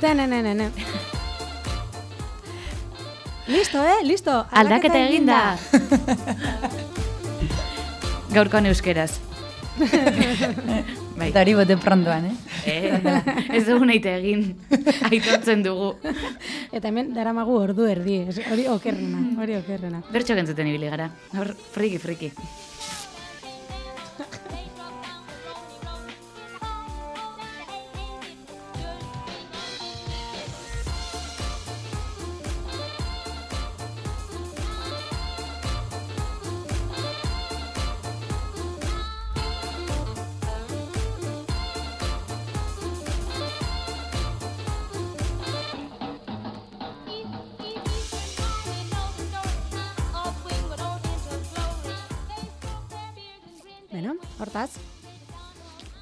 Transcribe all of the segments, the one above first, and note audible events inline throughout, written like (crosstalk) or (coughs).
Tenenenene. Listo, eh? Listo. Aldaketa eginda. (laughs) Gaurkoan euskeraz. (laughs) bai. Eta hori bote prontoan, eh? Eh, ez dugu nahi egin. (laughs) Aitortzen dugu. Eta hemen daramagu ordu erdi. Hori okerrena, hori okerrena. Bertxo gentzuten ibili gara. Hor, friki, friki.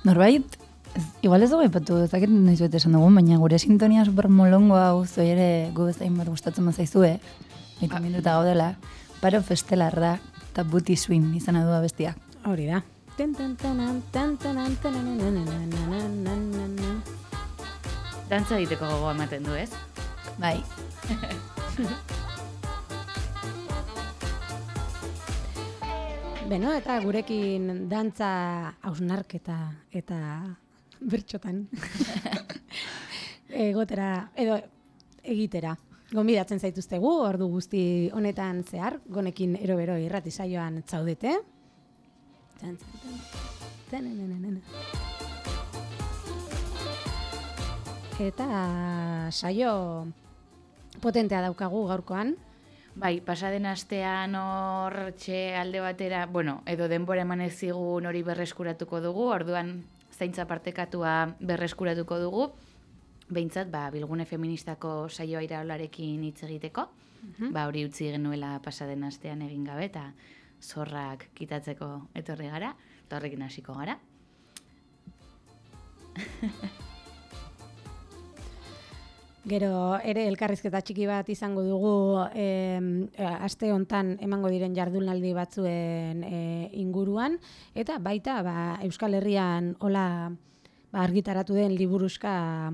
Norbait, ez, igual ez dugu aipatu, ez dakit noiz esan dugun, baina gure sintonia supermolongo hau zoi ere gu bezain bat gustatzen bazaizue, eta ba. minuta gaudela, paro festelar da, eta buti swing izan du abestiak. Hori da. Dantza egiteko gogoa ematen du, ez? Bai. Beno, eta gurekin dantza hausnarketa eta bertxotan (laughs) egotera, edo egitera. Gonbidatzen zaituztegu, ordu guzti honetan zehar, gonekin erobero irrati saioan zaudete. Eta saio potentea daukagu gaurkoan. Bai, pasaden astean hor txe alde batera, bueno, edo denbora eman ez zigun hori berreskuratuko dugu, orduan zaintza partekatua berreskuratuko dugu, behintzat, ba, bilgune feministako saioa iraolarekin hitz egiteko, ba, hori utzi genuela pasaden astean egin gabe, eta zorrak kitatzeko etorri gara, eta horrekin hasiko gara. (laughs) Gero ere elkarrizketa txiki bat izango dugu em, eh, aste hontan emango diren jardunaldi batzuen eh, inguruan eta baita ba, Euskal Herrian hola ba, argitaratu den liburuska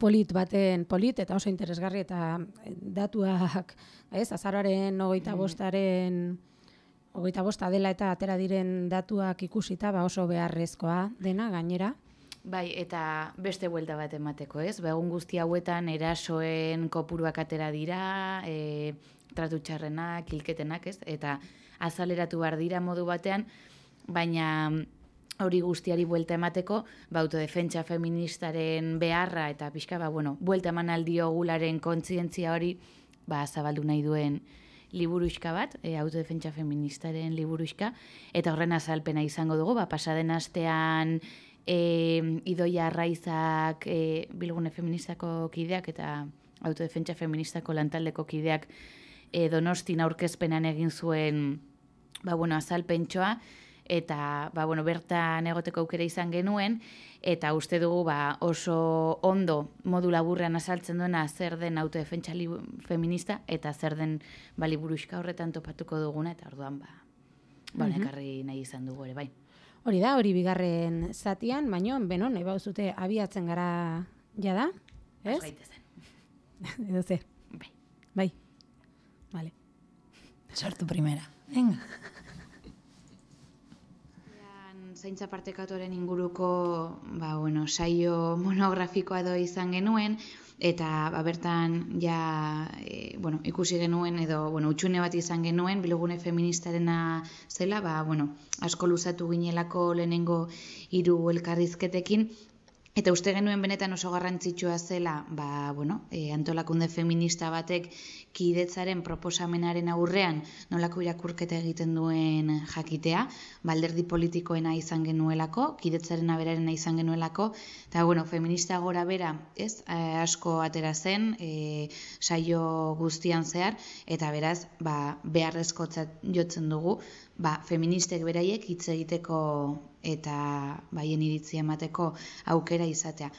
polit baten polit eta oso interesgarri eta datuak ez hogeita bostaren hogeita bosta dela eta atera diren datuak ikusita ba oso beharrezkoa dena gainera. Bai, eta beste buelta bat emateko, ez? Ba, egun guzti hauetan erasoen kopuruak atera dira, e, tratu txarrenak, hilketenak, ez? Eta azaleratu behar dira modu batean, baina hori guztiari buelta emateko, ba, autodefentsa feministaren beharra eta pixka, ba, bueno, buelta eman aldio gularen kontzientzia hori, ba, zabaldu nahi duen liburuxka bat, e, autodefentsa feministaren liburuxka, eta horren azalpena izango dugu, ba, pasaden astean e, Idoia Arraizak e, bilgune feministako kideak eta autodefentsa feministako lantaldeko kideak e, donostin aurkezpenan egin zuen ba, bueno, azalpentsoa, eta ba, bueno, bertan egoteko aukera izan genuen, eta uste dugu ba, oso ondo modu laburrean azaltzen duena zer den autodefentsa feminista, eta zer den ba, liburuxka horretan topatuko duguna, eta orduan ba, ba, ekarri nahi izan dugu ere, bai. Hori da, hori bigarren zatian, baino, beno, nahi bauzute abiatzen gara jada, ez? (laughs) Edo ze, Bai. bai. Vale. sortu primera. Venga. Zaintza partekatuaren inguruko ba, bueno, saio monografikoa edo izan genuen, eta ba, bertan ja e, bueno, ikusi genuen edo bueno, utxune bat izan genuen, bilogune feministarena zela, ba, bueno, asko luzatu ginelako lehenengo hiru elkarrizketekin, Eta uste genuen benetan oso garrantzitsua zela, ba, bueno, e, antolakunde feminista batek kidetzaren proposamenaren aurrean nolako irakurketa egiten duen jakitea, balderdi politikoena izan genuelako, kidetzaren aberarena izan genuelako, eta bueno, feminista gora bera, ez, e, asko atera zen, e, saio guztian zehar, eta beraz, ba, beharrezkotzat jotzen dugu, ba, feministek beraiek hitz egiteko eta baien iritzia emateko aukera izatea.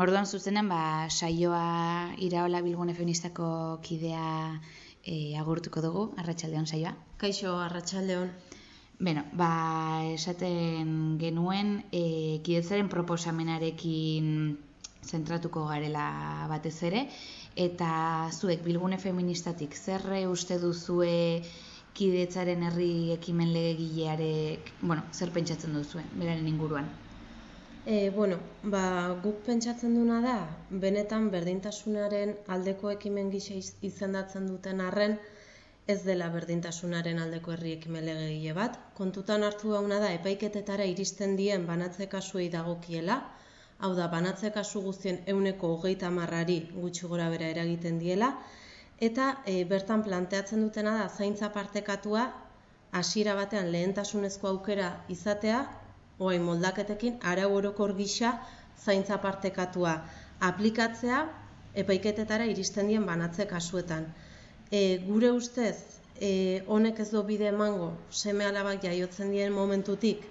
Orduan zuzenean, ba, saioa iraola bilgune feministako kidea e, agurtuko dugu, arratsaldean saioa. Kaixo, arratsaldeon. Beno, ba, esaten genuen, e, kidetzaren proposamenarekin zentratuko garela batez ere, eta zuek bilgune feministatik zer uste duzue kidetzaren herri ekimen legegilearek, bueno, zer pentsatzen duzuen, beraren inguruan? E, bueno, ba, guk pentsatzen duna da, benetan berdintasunaren aldeko ekimen gisa izendatzen duten arren, ez dela berdintasunaren aldeko herri ekimen legegile bat. Kontutan hartu gauna da, epaiketetara iristen dien banatze kasuei dagokiela, hau da, banatze kasu guztien euneko hogeita marrari gutxi gora bera eragiten diela, eta e, bertan planteatzen dutena da, zaintza partekatua, hasiera batean lehentasunezko aukera izatea, oai moldaketekin arau orokor gisa zaintza partekatua aplikatzea epaiketetara iristen dien banatze kasuetan. E, gure ustez, e, honek ez du bide emango seme alabak jaiotzen dien momentutik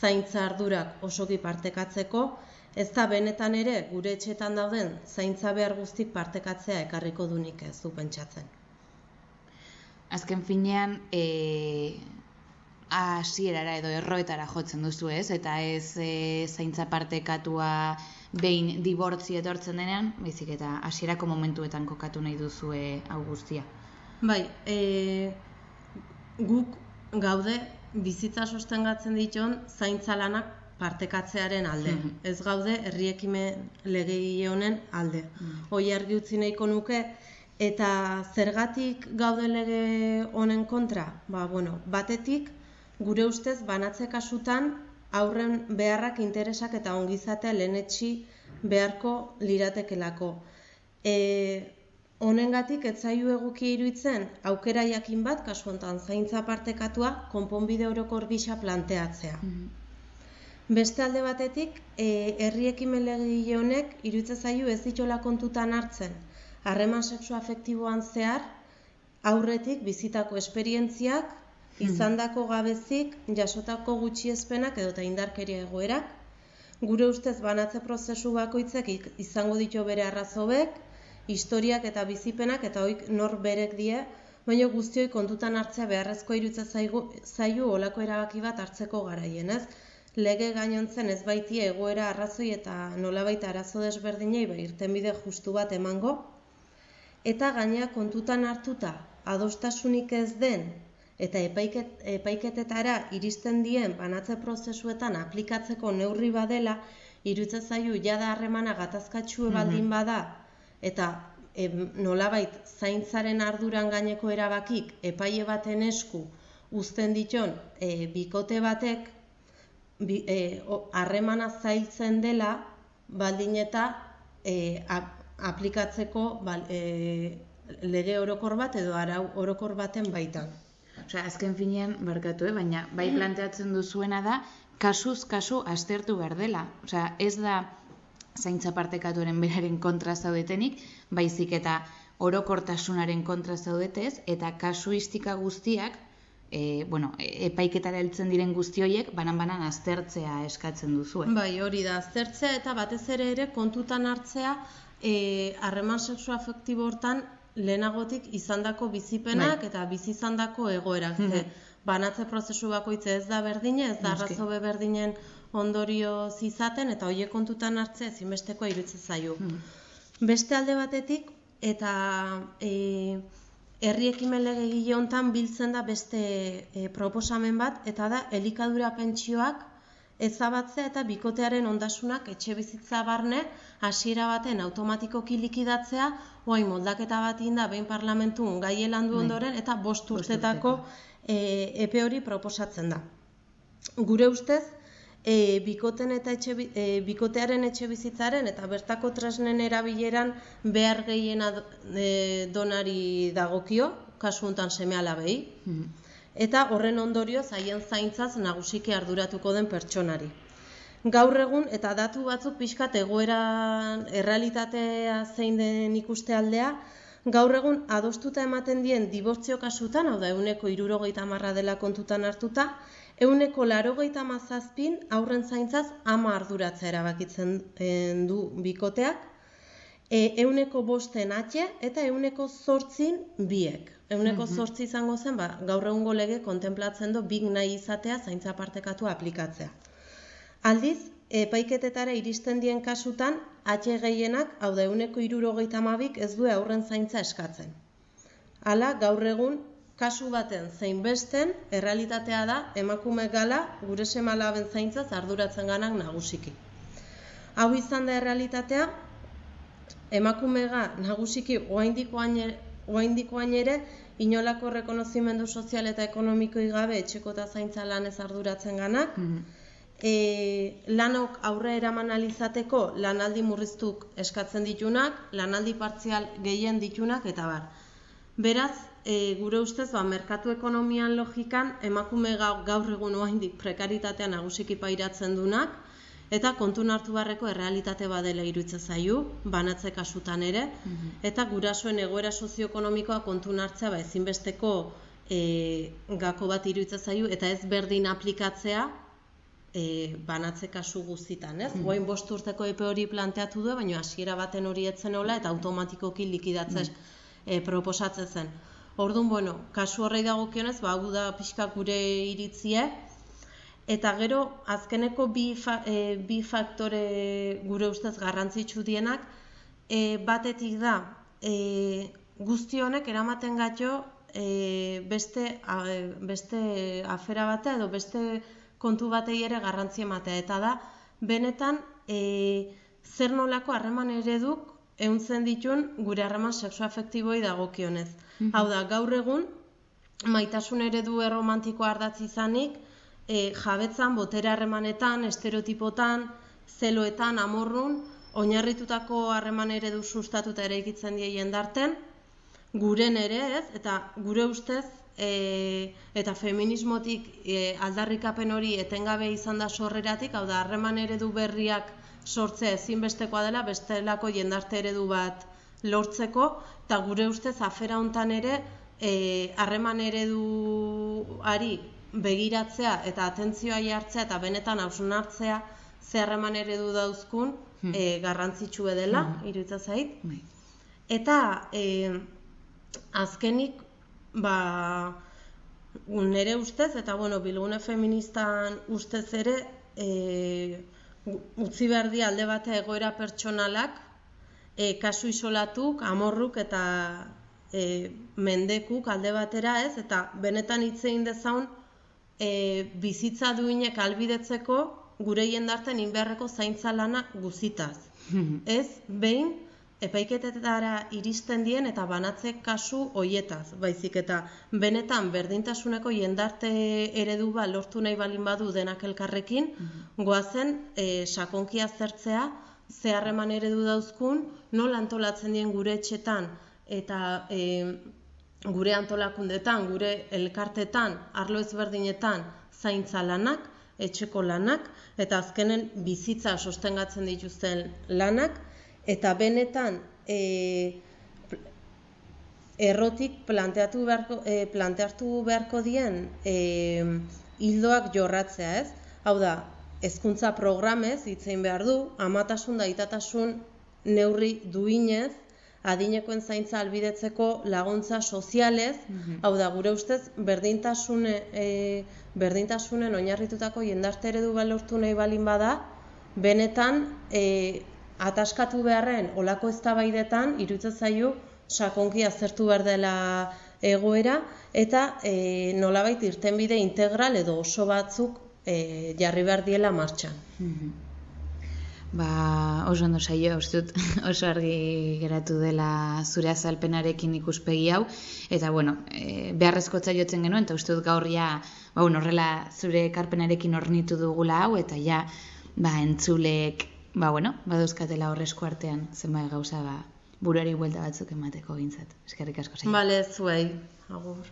zaintza ardurak osoki partekatzeko, ez da benetan ere gure etxetan dauden zaintza behar guztik partekatzea ekarriko dunik ez du pentsatzen. Azken finean, e, hasierara edo erroetara jotzen duzu ez, eta ez e, zaintza partekatua behin dibortzi etortzen denean, baizik eta hasierako momentuetan kokatu nahi duzue hau guztia. Bai, e, guk gaude bizitza sostengatzen dituen zaintza lanak partekatzearen alde. Mhm. Ez gaude herriekime legegile honen alde. Mm. Hoi argi utzi nahiko nuke, eta zergatik gaude lege honen kontra? Ba, bueno, batetik, gure ustez banatze kasutan aurren beharrak interesak eta ongizatea lehenetxi beharko liratekelako. E, honengatik ez zaio eguki iruditzen aukera jakin bat kasu hontan zaintza partekatua konponbide orokor gisa planteatzea. Mm Beste alde batetik, e, herri ekimen honek iruditzen zaio ez ditola kontutan hartzen harreman sexu afektiboan zehar aurretik bizitako esperientziak Hmm. Izandako gabezik jasotako gutxiespenak edo eta indarkeria egoerak, gure ustez banatze prozesu bakoitzek izango ditu bere arrazobek, historiak eta bizipenak eta hoik nor berek die, baina guztioi kontutan hartzea beharrezko irutza zaigu, zaiu olako erabaki bat hartzeko garaien, ez? Lege gainontzen ez baiti egoera arrazoi eta nolabait arazo desberdinei ba irtenbide justu bat emango, eta gaina kontutan hartuta adostasunik ez den eta epaiket, epaiketetara iristen dien banatze prozesuetan aplikatzeko neurri badela, irutzen zaiu jada harremana gatazkatxu mhm. baldin bada, eta e, nolabait zaintzaren arduran gaineko erabakik epaile baten esku uzten diton e, bikote batek harremana e, zailtzen dela baldin eta e, aplikatzeko bal, e, lege orokor bat edo arau orokor baten baitan. Osea, azken finean, barkatu, eh? baina bai planteatzen duzuena da, kasuz kasu aztertu behar dela. Osea, ez da zaintza partekatuaren beraren kontra zaudetenik, baizik eta orokortasunaren kontra zaudetez, eta kasuistika guztiak, e, bueno, epaiketara heltzen diren guzti horiek, banan-banan aztertzea eskatzen duzu. Bai, hori da, aztertzea eta batez ere ere kontutan hartzea, eh, harreman sexu afektibo hortan lehenagotik izandako bizipenak bai. eta bizi izandako egoerak. Mm Banatze prozesu bakoitze ez da berdine, ez da arrazobe berdinen ondorio izaten eta hoiek kontutan hartzea ezinbestekoa iruditzen zaio. Mhm. Beste alde batetik eta e, herri ekimen legegile hontan biltzen da beste e, proposamen bat eta da elikadura pentsioak ezabatzea eta bikotearen ondasunak etxe bizitza barne hasiera baten automatikoki likidatzea, oain moldaketa bat inda behin parlamentu gai landu bai. ondoren eta bost urtetako e, epe hori proposatzen da. Gure ustez, e, bikoten eta etxe, e, bikotearen etxe bizitzaren eta bertako tresnen erabileran behar gehiena e, donari dagokio, kasu honetan seme alabei. Mm eta horren ondorio zaien zaintzaz nagusiki arduratuko den pertsonari. Gaur egun eta datu batzuk pixkat egoera errealitatea zein den ikuste aldea, gaur egun adostuta ematen dien dibortzio kasutan, hau da euneko irurogeita marra dela kontutan hartuta, euneko larogeita mazazpin aurren zaintzaz ama arduratzea erabakitzen eh, du bikoteak, e, euneko bosten atxe eta euneko zortzin biek. Euneko mm zortzi izango zen, ba, gaur lege kontemplatzen du big nahi izatea zaintza partekatu aplikatzea. Aldiz, epaiketetara iristen dien kasutan, atxe gehienak, hau da euneko irurogeita mabik, ez du aurren zaintza eskatzen. Hala, gaur egun, kasu baten zein besten, errealitatea da, emakume gala, gure semalaben zaintzaz arduratzen ganak nagusiki. Hau izan da errealitatea, emakumega nagusiki oaindikoan ere, inolako rekonozimendu sozial eta ekonomikoi gabe etxeko eta zaintza lanez arduratzen ganak, e, lanok aurre eraman alizateko lanaldi murriztuk eskatzen ditunak, lanaldi partzial gehien ditunak eta bar. Beraz, e, gure ustez, ba, merkatu ekonomian logikan emakume gaur egun oaindik prekaritatea nagusiki pairatzen dunak, eta kontun hartu barreko errealitate badela iruditzen zaiu, banatze kasutan ere, mhm. eta gurasoen egoera sozioekonomikoa kontun hartzea ba, ezinbesteko e, gako bat iruditzen zaiu, eta ez berdin aplikatzea e, banatze kasu guztitan, ez? Mm bost urteko epe hori planteatu du, baina hasiera baten hori etzen hola, eta automatikoki likidatzez mm e, proposatzen zen. Orduan, bueno, kasu horrei dagokionez, ba, hau da pixka gure iritzie, Eta gero, azkeneko bi, fa, e, bi faktore gure ustez garrantzitsu dienak, e, batetik da, e, guzti honek eramaten gatio e, beste, a, beste afera batea edo beste kontu batei ere garrantzi ematea. Eta da, benetan, e, zer nolako harreman ereduk ehuntzen ditun gure harreman sexuafektiboi dagokionez. Mm Hau da, gaur egun, maitasun eredu erromantikoa ardatzi izanik, e, jabetzan, botere harremanetan, estereotipotan, zeloetan, amorrun, oinarritutako harreman ere du sustatuta ikitzen die jendarten, guren ere ez, eta gure ustez, e, eta feminismotik e, aldarrikapen hori etengabe izan da sorreratik, hau da, harreman eredu berriak sortzea ezinbestekoa dela, bestelako jendarte eredu bat lortzeko, eta gure ustez afera hontan ere, e, harreman ereduari begiratzea eta atentzioa jartzea eta benetan hausun hartzea zeharreman eredu dauzkun hmm. e, garrantzitsu dela, hmm. iruditza zait. Bai. Eta e, azkenik, ba, nire ustez, eta bueno, bilgune feministan ustez ere, e, utzi behar di alde batea egoera pertsonalak, e, kasu isolatuk, amorruk eta e, mendekuk alde batera ez, eta benetan hitzein dezaun, e, bizitza duinek albidetzeko gure jendarten inbeharreko zaintza lana guzitaz. (laughs) ez, behin, epaiketetara iristen dien eta banatze kasu hoietaz, baizik eta benetan berdintasuneko jendarte eredu ba lortu nahi balin badu denak elkarrekin, (laughs) goazen e, sakonkia zertzea, zeharreman eredu dauzkun, nola antolatzen dien gure etxetan eta e, gure antolakundetan, gure elkartetan, arlo ezberdinetan zaintza lanak, etxeko lanak, eta azkenen bizitza sostengatzen dituzten lanak, eta benetan e, errotik planteatu beharko, e, planteatu beharko dien e, hildoak jorratzea ez. Hau da, hezkuntza programez, hitzein behar du, amatasun da itatasun neurri duinez, adinekoen zaintza albidetzeko laguntza sozialez, mhm. hau da, gure ustez, berdintasune, e, berdintasunen oinarritutako jendarte eredu balortu nahi balin bada, benetan, e, ataskatu beharren olako eztabaidetan irutzen zaio sakonki azertu behar dela egoera, eta e, nolabait irtenbide integral edo oso batzuk e, jarri behar diela martxan. Mhm ba, oso ondo saio, ustut, (laughs) oso argi geratu dela zure azalpenarekin ikuspegi hau, eta bueno, e, beharrezko jotzen genuen, eta ustut gaur ja, ba, horrela zure ekarpenarekin ornitu dugula hau, eta ja, ba, entzulek, ba, bueno, baduzkatela horrezko artean, zenbait gauza, ba, buruari buelta batzuk emateko gintzat. Eskerrik asko zain. Bale, zuei, agur.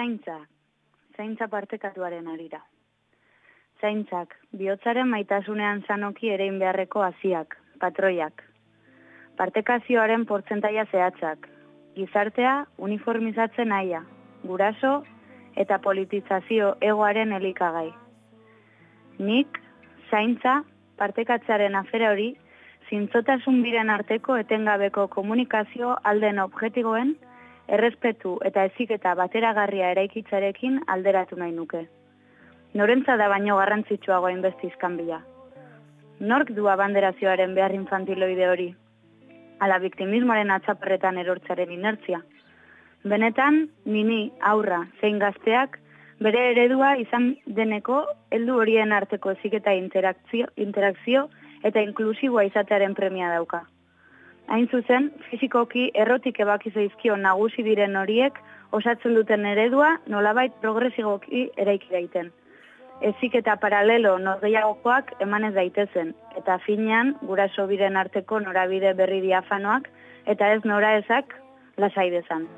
Zaintza, zaintza partekatuaren arira. Zaintzak, bihotzaren maitasunean zanoki erein beharreko hasiak, patroiak. partekazioaren portzentaia zehatzak, gizartea uniformizatzen naia, guraso eta politizazio egoaren elikagai. Nik, zaintza, partekatzearen afera hori, zintzotasun biren arteko etengabeko komunikazio alden objetiboen, errespetu eta eziketa bateragarria eraikitzarekin alderatu nahi nuke. Norentza da baino garrantzitsuagoa inbesti izkanbila. Nork du abanderazioaren behar infantiloide hori? Ala biktimismoaren atzaparretan erortzaren inertzia. Benetan, nini, aurra, zein gazteak, bere eredua izan deneko heldu horien arteko eziketa interakzio, interakzio eta inklusiboa izatearen premia dauka. Hain zuzen, fizikoki errotik ebaki zaizkio nagusi diren horiek osatzen duten eredua nolabait progresigoki eraiki daiten. Ezik eta paralelo norgeiagokoak emanez daitezen, eta finean guraso biren arteko norabide berri diafanoak, eta ez nora ezak lasai dezan.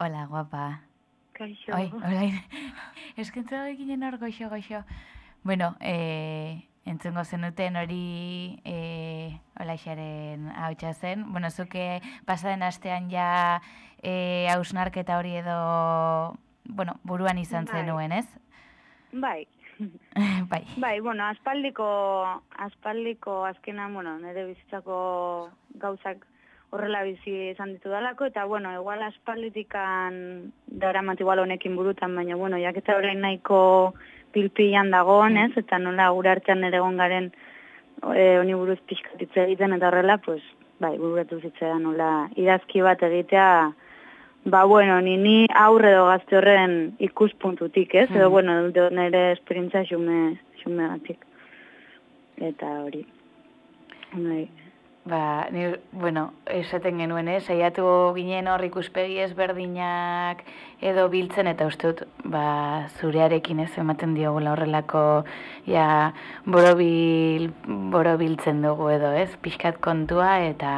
Hola, guapa. kaixo. Oi, orain, eskentza eginen hor goxo, goxo. Bueno, e, entzungo zenuten hori e, olaixaren hautsa zen. Bueno, zuke pasaden astean ja e, hausnarketa hori edo, bueno, buruan izan Bai. zenuen, ez? Bai, (laughs) bai. bai, bueno, aspaldiko, aspaldiko azkenan, bueno, nire bizitzako gauzak horrela bizi izan ditu dalako, eta, bueno, igual aspalditikan daramat igual honekin burutan, baina, bueno, jaketa orain nahiko pilpilan dagoen, ez, eta nola gure artean ere egon garen e, honi buruz pixkatitze egiten, eta horrela, pues, bai, bururatu zitzea nola idazki bat egitea, Ba, bueno, ni ni aurre edo gazte horren ikuspuntutik, ez? Edo, Mhm. bueno, nire esperintza xume, xume gatik. Eta hori. Bai. Ba, ni, bueno, esaten genuen, ez, saiatu ginen hor ikuspegi ezberdinak edo biltzen, eta uste dut, ba, zurearekin ez ematen diogula horrelako, ja, borobil, borobiltzen dugu edo, ez, pixkat kontua, eta,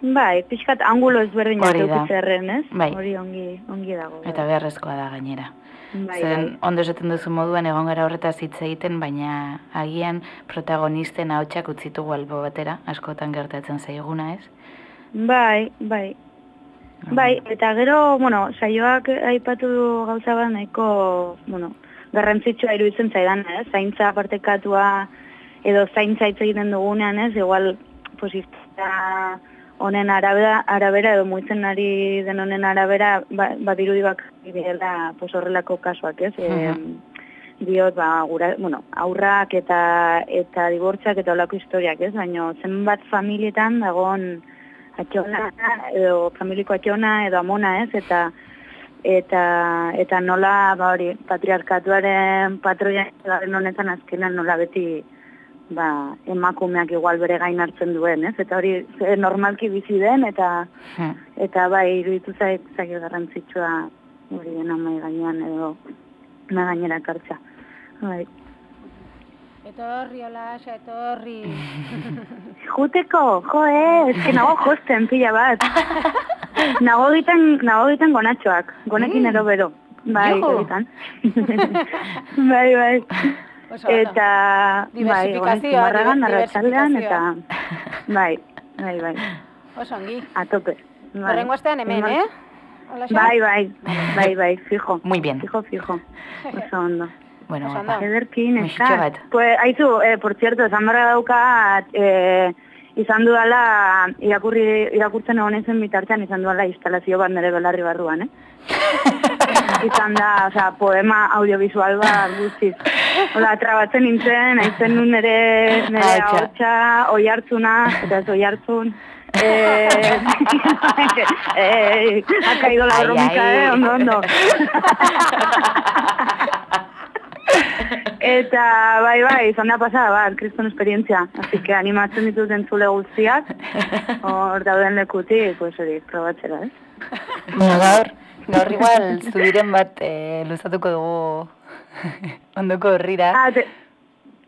Bai, pixkat angulo ezberdinak eukitzearen, ez? Bai. Hori ongi, ongi dago. eta beharrezkoa da gainera. bai, Zen, bai. ondo esaten duzu moduan egon gara horretaz hitz egiten, baina agian protagonisten ahotsak utzitugu albo batera, askotan gertatzen zaiguna, ez? Bai, bai. Bai, eta gero, bueno, saioak aipatu gauza bat nahiko, bueno, garrantzitsua iruditzen zaidan, ez? Zaintza partekatua edo zaintza hitz egiten dugunean, ez? Igual, pues, historia honen arabera, arabera edo muitzen ari den honen arabera, ba, badirudi bak direla, pues, horrelako kasuak, ez? Mhm. diot, ba, gura, bueno, aurrak eta eta dibortzak eta olako historiak, ez? Baina zenbat familietan dagoen atxona, edo familiko atxona, edo amona, ez? Eta eta eta nola ba hori patriarkatuaren patroian garen honetan azkenan nola beti ba, emakumeak igual bere gain hartzen duen, ez? Eta hori ze normalki bizi den eta Hm. eta bai iruditu zait zait garrantzitsua hori dena mai gainean edo na gainera kartza. Bai. Etorri, olaxa, etorri. (laughs) Juteko, jo, eh, eske nago josten pila bat. (laughs) nago egiten, nago egiten gonatxoak, gonekin ero bero. Bai, egiten. (laughs) bai, bai. Eta, bai, diver- arratsaldean eta, bai, bai, bai, Oso ongi. a tope. Bai. Horrengo astean hemen, eh? Bai, bai, bai, bai, fijo. Muy bien. Fijo, fijo. (laughs) Oso ondo. Bueno, guapa. ondo. Ederkin, eska. bat. Pues, aizu, eh, por cierto, esan barra daukat, eh, izan dudala, irakurri, irakurtzen egon zen bitartean, izan dudala instalazio bat nire belarri barruan, eh? (laughs) izan da, osea, poema audiovisual bat guztiz. Ola, trabatzen nintzen, aizen nun nire, nire Ahotsa. ahotsa, oi hartzuna, eta ez oi hartzun. Eh, (laughs) eh, ha caído la ai. eh, ondo, ondo. (laughs) Eta, bai, bai, izan da pasada bat, kriston esperientzia. Así que animatzen ditut entzule guztiak, hor dauden lekutik, pues hori, probatzera, eh? Bueno, gaur, igual zubiren bat eh, luzatuko dugu (laughs) ondoko horrira. Ah, te...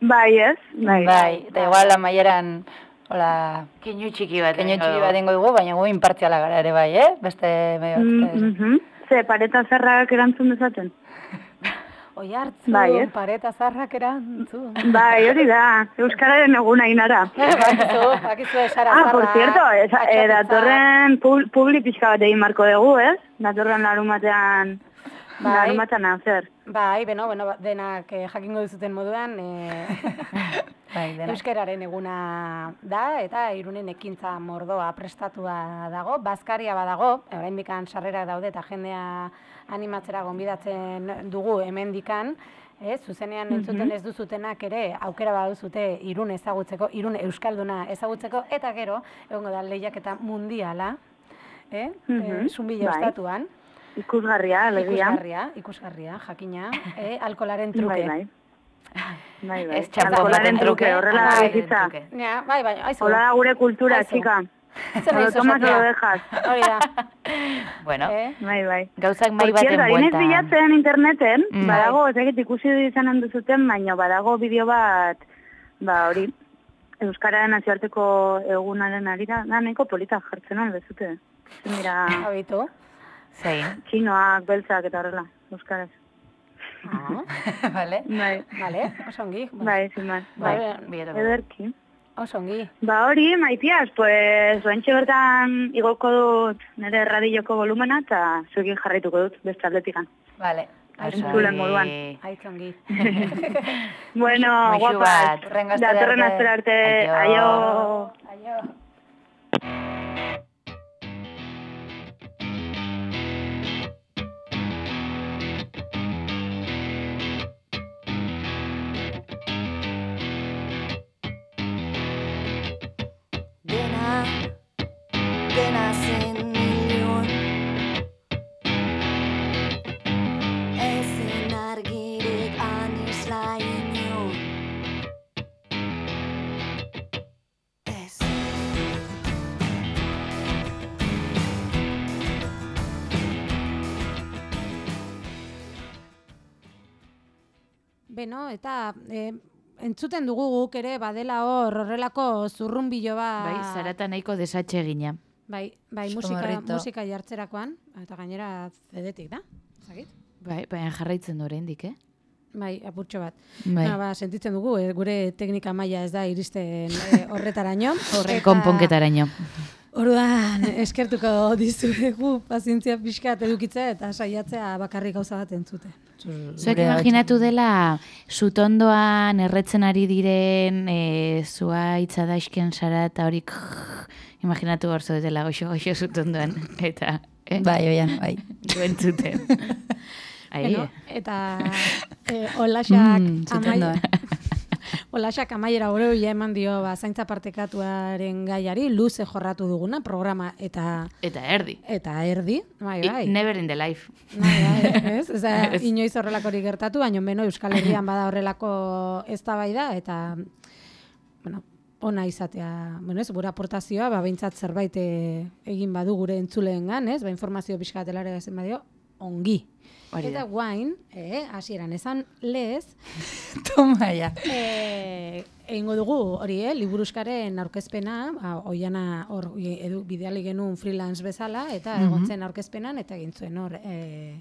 Bai, ez? Bai. bai, eta igual amaieran, hola, Keinu txiki bat. egingo txiki bat ingo dugu, baina gu impartziala gara ere bai, eh? Beste medio Mm, mhm. Ze, pareta zerrak erantzun dezaten? Oi hartzun, Bai, eh? pareta zarrak erantzun. Bai, hori da, Euskararen eguna inara. (laughs) Bakizu, bakizu esara Ah, por zarra, cierto, esa, eh, atxatetza. datorren pub, publi pixka bat egin marko dugu, ez? Datorren larun batean, Bai. larun batean zer. Bai, beno, beno, ba- denak eh, jakingo duzuten moduan, eh, (laughs) Bai, dena. euskararen eguna da, eta irunen ekintza mordoa prestatua dago, bazkaria badago, oraindikan sarrera daude eta jendea animatzera gonbidatzen dugu hemendikan, Ez, zuzenean entzuten ez duzutenak ere aukera baduzute irun ezagutzeko, irun euskalduna ezagutzeko, eta gero, egongo da lehiaketa mundiala, eh? Mhm, eh, Zunbile bai. ostatuan. Ikusgarria, alegia. Ikusgarria, ikusgarria, jakina, eh? alkolaren truke. Bai, bai. Bai, bai. Ez txanpon Alkoholaren baten truke, horrela bai, bizitza. Ja, bai, bai, aizu. Hola gure kultura, txika. Zer nahi zosatia? lo dejas. Hori (laughs) da. Bueno, Eh? Bai, bai. gauzak mai baten cierto, hain ez bueltan. bilatzen interneten, Mm. badago, ez egit ikusi izanen duzuten, baina badago bideo bat, ba hori, Euskararen nazioarteko egunaren arira, da, nahiko polita jartzen hon, bezute. Mira, (laughs) Habitu. Zein. txinoak, beltzak eta horrela, Euskaraz. Ah, (laughs) Vale? Bai, vale, oso ongi. bai, sin más. Bai, Bai. Ederki. Oso ongi. Ba hori, maitiaz, pues, oantxe bertan igoko dut nire erradioko volumena eta zuekin jarraituko dut beste atletikan. Vale. Entzulen ongi. moduan. Aitz ongi. Bueno, guapas, datorren astera arte, aio. Aio. Beno, eta eh, entzuten dugu guk ere badela hor horrelako zurrunbilo bat. Bai, zarata nahiko desatxe egina. Bai, bai musika, musika jartzerakoan, eta gainera zedetik da. Zagit? Bai, baina jarraitzen du oraindik, eh? Bai, apurtxo bat. Bai. Ba, ba, sentitzen dugu, eh, gure teknika maila ez da iristen eh, horretaraino. (laughs) Horren Eta- konponketaraino. Orduan, eskertuko dizuegu pazientzia pixka edukitzea eta saiatzea bakarrik gauza bat entzute. Zuek imaginatu dela, sutondoan erretzen ari diren, e, zua itzadaizken zara eta horik, imaginatu hor dela oso, oso sutondoan. Eta, eh? Bai, oian, bai. (laughs) Duen zuten. (laughs) Ai, Beno, eta eh, olaxak Mm, zutendoan. Olaxak amaiera oroia eman dio ba, zaintza partekatuaren gaiari, luze jorratu duguna, programa eta eta erdi. eta erdi, bai, bai. Never in the life. Bai, bai, ez? (laughs) Da, inoiz horrelakorik gertatu, baina beno Euskal Herrian bada horrelako eztabaida eta bueno, ona izatea, bueno, ez, gure aportazioa, ba, behintzat zerbait eh, egin badu gure entzuleengan, ez, ba, informazio pixka telare gazen badio, ongi. Hori Eta guain, eh, hasieran esan lez, (laughs) Toma ya. eh, egingo dugu hori, eh, liburuskaren aurkezpena, ba, oiana hor edu, bideali genuen freelance bezala, eta egon zen aurkezpenan, eta egin zuen hor, eh,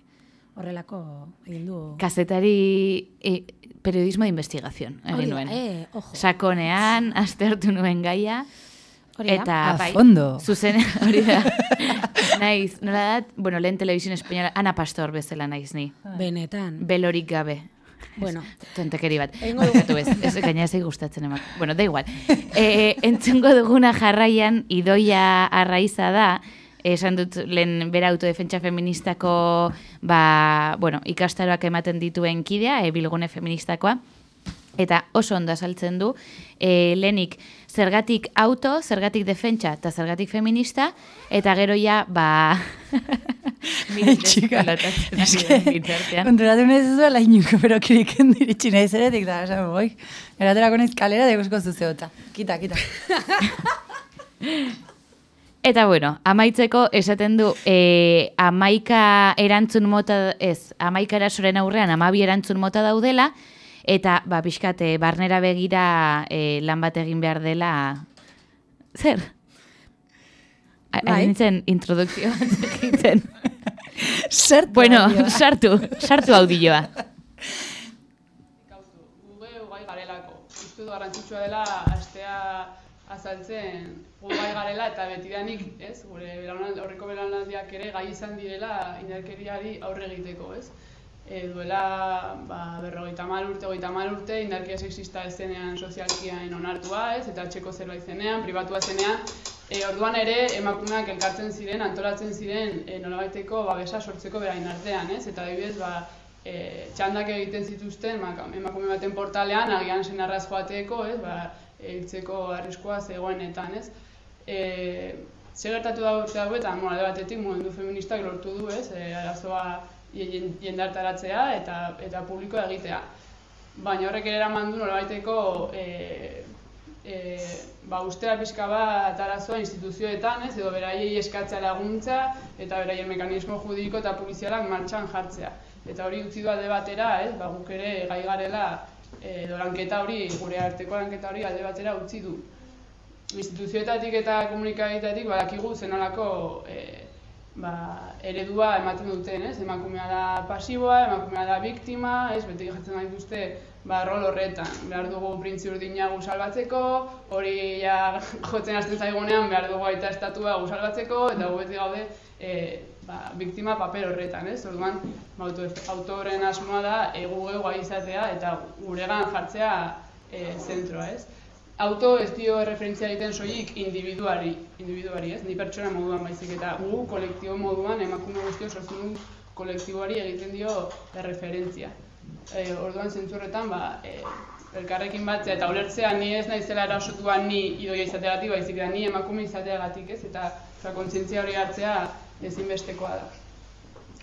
horrelako egin du. Kazetari e, periodismo de investigación. Egin nuen. eh, ojo. Sakonean, aztertu nuen gaia. Hori da. Eta, A bai, fondo. zuzen, (laughs) hori da. (laughs) naiz, nola da, bueno, lehen televisión española, Ana Pastor bezala naiz ni. Benetan. Belorik gabe. Bueno, Tontekeri bat. Egingo dugu. Ez, ez gaina ez gustatzen emak. Bueno, da igual. E, entzungo duguna jarraian, idoia arraiza da, esan dut lehen bera autodefentsa feministako ba, bueno, ikastaroak ematen dituen kidea, e, bilgune feministakoa, eta oso ondo azaltzen du, e, lehenik zergatik auto, zergatik defentsa eta zergatik feminista, eta gero ja, ba... Txika, eske, konturatu nahi zuzu ala inuko, pero kiriken (laughs) diritsi nahi zeretik, da, esan, boi, eraterako naiz kalera, da ikusko zuzeota. Kita, kita. (laughs) Eta bueno, amaitzeko esaten du e, amaika erantzun mota, ez, amaika erasoren aurrean amabi erantzun mota daudela, eta ba, pixkat, e, barnera begira e, lan bat egin behar dela, zer? Bai. Nintzen introdukzio bat (laughs) egiten. Zert, bueno, (laughs) sartu, sartu audioa. Kauzu, gu geu gai garelako. Uste du garrantzitsua dela astea azaltzen gu gai garela eta betidanik, ez? Gure belaunaldi, aurreko belaunaldiak ere gai izan direla indarkeriari aurre egiteko, ez? E, duela ba, berrogeita hamar urte, hogeita hamar urte, indarkeria sexista ez zenean sozialkian onartua, ez? Eta txeko zerbait zenean, pribatua zenean, e, orduan ere emakumeak elkartzen ziren, antolatzen ziren e, nolabaiteko babesa sortzeko berain artean, ez? Eta adibidez, ba, e, txandak egiten zituzten maka- emakume baten portalean, agian senarraz joateko, ez? Ba, e, hiltzeko arriskua zegoenetan, ez? E, ze gertatu da urte hauetan, bueno, batetik mugimendu feministak lortu du, ez? E, arazoa jendartaratzea eta eta publiko egitea. Baina horrek eraman du nolabaiteko e, e, ba, ustea pixka bat arazoa instituzioetan, ez, edo beraiei eskatzea laguntza eta beraien mekanismo juridiko eta polizialak martxan jartzea. Eta hori utzi du alde batera, ez, ba, guk ere gai garela edo lanketa hori, gure arteko lanketa hori alde batera utzi du. Instituzioetatik eta komunikabitatik badakigu zenolako e, ba, eredua ematen duten, ez? Emakumea da pasiboa, emakumea da biktima, ez? Beti jatzen nahi duzte ba, rol horretan. Behar dugu printzi urdina salbatzeko, hori ja (laughs) jotzen hasten zaigunean behar dugu aita estatua salbatzeko, eta gu beti gaude e, ba, biktima paper horretan, ez? Orduan, ba, auto, autoren asmoa da egu geu izatea eta guregan jartzea e, zentroa, ez? Auto ez dio referentzia egiten soilik individuari, individuari, ez? Ni pertsona moduan baizik eta gu kolektibo moduan emakume guztio sortzen kolektiboari egiten dio referentzia. E, orduan zentzu horretan, ba, e, elkarrekin batzea eta ulertzea ni ez naizela erasotua ni idoia izateagatik, baizik da ni emakume izateagatik, ez? Eta eta kontzientzia hori hartzea ezinbestekoa da.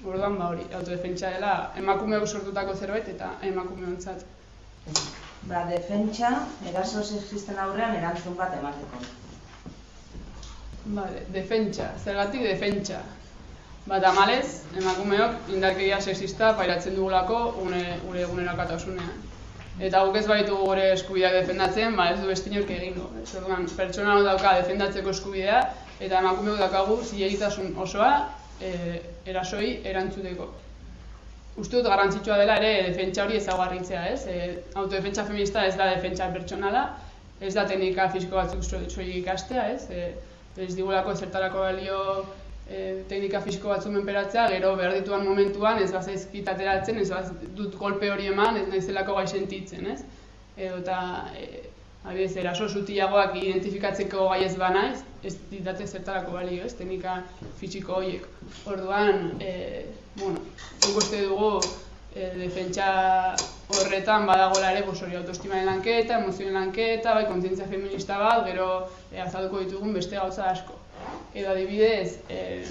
Orduan, ba hori, autodefentsa dela emakumeok sortutako zerbait eta emakumeontzat. Ba, defentsa, eraso sexisten aurrean erantzun bat emateko. Vale, defentsa, zergatik defentsa. Ba, tamalez, emakumeok indarkeria sexista pairatzen dugulako une, gure egunerokotasunean. Eta guk ez baitugu gure eskubideak defendatzen, ba ez du beste inork egingo. Orduan, pertsona hau dauka defendatzeko eskubidea, eta emakumeok daukagu zilegitasun osoa e, erasoi erantzuteko. Uste dut garrantzitsua dela ere defentsa hori ezagarritzea, ez? E, autodefentsa feminista ez da defentsa pertsonala, ez da teknika fisiko batzuk so- soilik ikastea, ez? E, ez digulako zertarako balio e, teknika fisiko batzuk menperatzea, gero behar dituan momentuan ez bazaizkit ateratzen, ez baz dut golpe hori eman, ez naizelako gai sentitzen, ez? Edo eta e, adibidez, eraso sutiagoak identifikatzeko gai ez bana, ez, ez ditate zertarako balio, ez? Teknika fisiko horiek. Orduan, e, bueno, guk uste dugu e, defentsa horretan badagoela ere hori autoestimaren lanketa, emozioen lanketa, bai, kontzientzia feminista bat, gero e, azalduko ditugun beste gauza asko. Edo adibidez, e,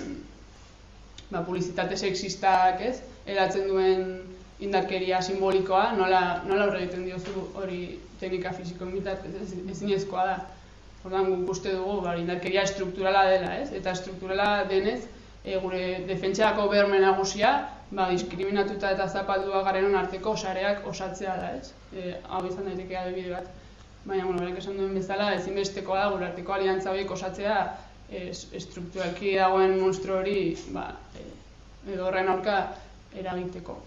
ba, publizitate sexistak, ez? Eratzen duen indarkeria simbolikoa, nola, nola aurre egiten diozu hori teknika fisikoen bitartez, ez, da. Orduan guk uste dugu ba, indarkeria estrukturala dela, ez? Eta estrukturala denez, e, gure defentsako berme nagusia, ba, diskriminatuta eta zapaldua garenon arteko sareak osatzea da, ez? E, hau izan daiteke adibide bat. Baina, bueno, berak esan duen bezala, ezinbestekoa da, gure arteko aliantza horiek osatzea, e, estrukturalki dagoen monstru hori, ba, e, edo horren aurka eragiteko.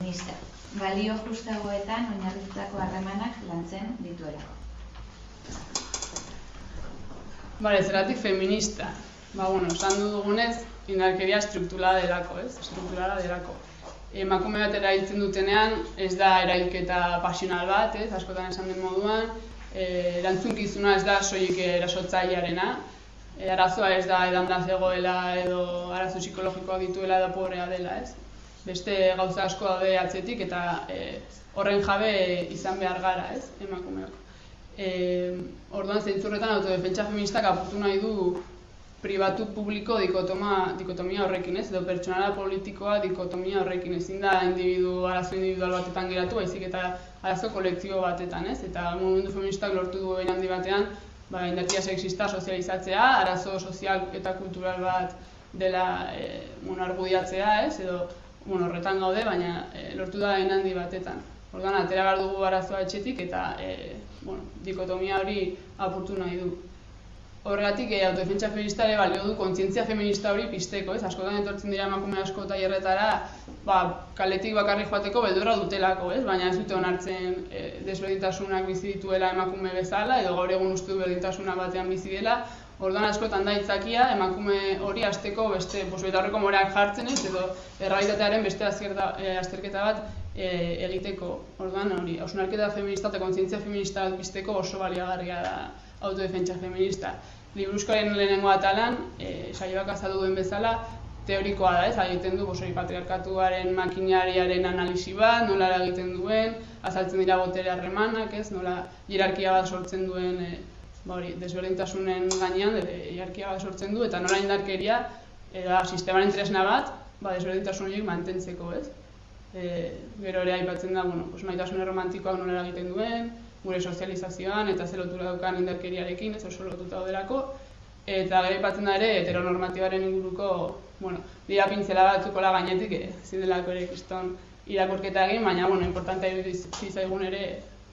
Feminista. Balio justagoetan oinarritutako harremanak lantzen dituelako. Bale, zeratik feminista. Ba, bueno, esan du dugunez, indarkeria strukturala delako, ez? Strukturala delako. Emakume bat erailtzen dutenean, ez da erailketa pasional bat, ez? Askotan esan den moduan, e, erantzunkizuna ez da soilik erasotzailearena, e, arazoa ez da edanda zegoela edo arazo psikologikoa dituela edo pobrea dela, ez? Beste gauza asko daude atzetik eta e, horren jabe izan behar gara, ez? Emakumeok. E, orduan zeintzurretan autodefentsa feministak apurtu nahi du pribatu publiko dikotoma, dikotomia horrekin, ez? Edo pertsonala politikoa dikotomia horrekin ezin da individu, arazo individual batetan geratu, baizik eta arazo kolektibo batetan, ez? Eta mugimendu feministak lortu du handi batean, ba, indarkia sexista sozializatzea, arazo sozial eta kultural bat dela e, bueno, argudiatzea, ez? Edo bueno, horretan gaude, baina e, lortu da handi batetan. Orduan, atera behar dugu arazoa etxetik eta e, bueno, dikotomia hori apurtu nahi du. Horregatik, eh, autodefentsa feminista ere balio du kontzientzia feminista hori pisteko, ez? Askotan etortzen dira emakume asko tailerretara, ba, kaletik bakarrik joateko beldurra dutelako, ez? Baina ez dute onartzen e, desberdintasunak bizi dituela emakume bezala, edo gaur egun uste du berdintasuna batean bizi dela, Orduan askotan da itzakia, emakume hori asteko beste posbetarreko moreak jartzen ez, edo errealitatearen beste azkerta, e, azterketa bat e, egiteko. Orduan hori, hausnarketa feminista eta kontzientzia feminista bat bizteko oso baliagarria da autodefentsa feminista. Libruzkoaren lehenengo atalan, e, saioak azaldu duen bezala, teorikoa da, ez, egiten du bosori patriarkatuaren makinariaren analisi bat, nola egiten duen, azaltzen dira botere harremanak, ez, nola hierarkia bat sortzen duen, e, ba hori, desberdintasunen gainean, e, hierarkia bat sortzen du, eta nola indarkeria, eta sistemaren tresna bat, ba, desberdintasun horiek mantentzeko, ez. E, gero ere aipatzen da, bueno, pues, maitasun romantikoak nola egiten duen, gure sozializazioan eta zer lotura daukan indarkeriarekin, ez oso lotuta daudelako. Eta gero ipatzen da ere, heteronormatibaren inguruko, bueno, dira pintzela batzuko la gainetik, eh, zidelako ere kriston irakurketa egin, baina, bueno, importantea zaigun ere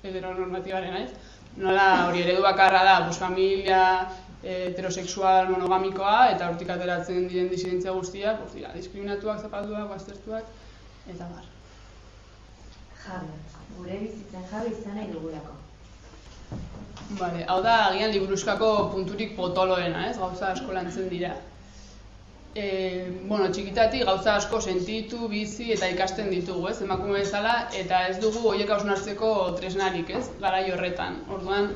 heteronormatibaren, ez? Nola hori eredu bakarra da, bus familia, heterosexual monogamikoa, eta hortik ateratzen diren disidentzia guztia, pues, diskriminatuak, zapatuak, baztertuak, eta bar. Jabe, gure bizitzen jabe izan nahi dugulako. Vale, hau da agian liburuzkako punturik potoloena, ez? Gauza asko lantzen dira. E, bueno, txikitatik gauza asko sentitu, bizi eta ikasten ditugu, ez? Emakume bezala eta ez dugu hoiek hausnartzeko tresnarik, ez? Garai horretan. Orduan,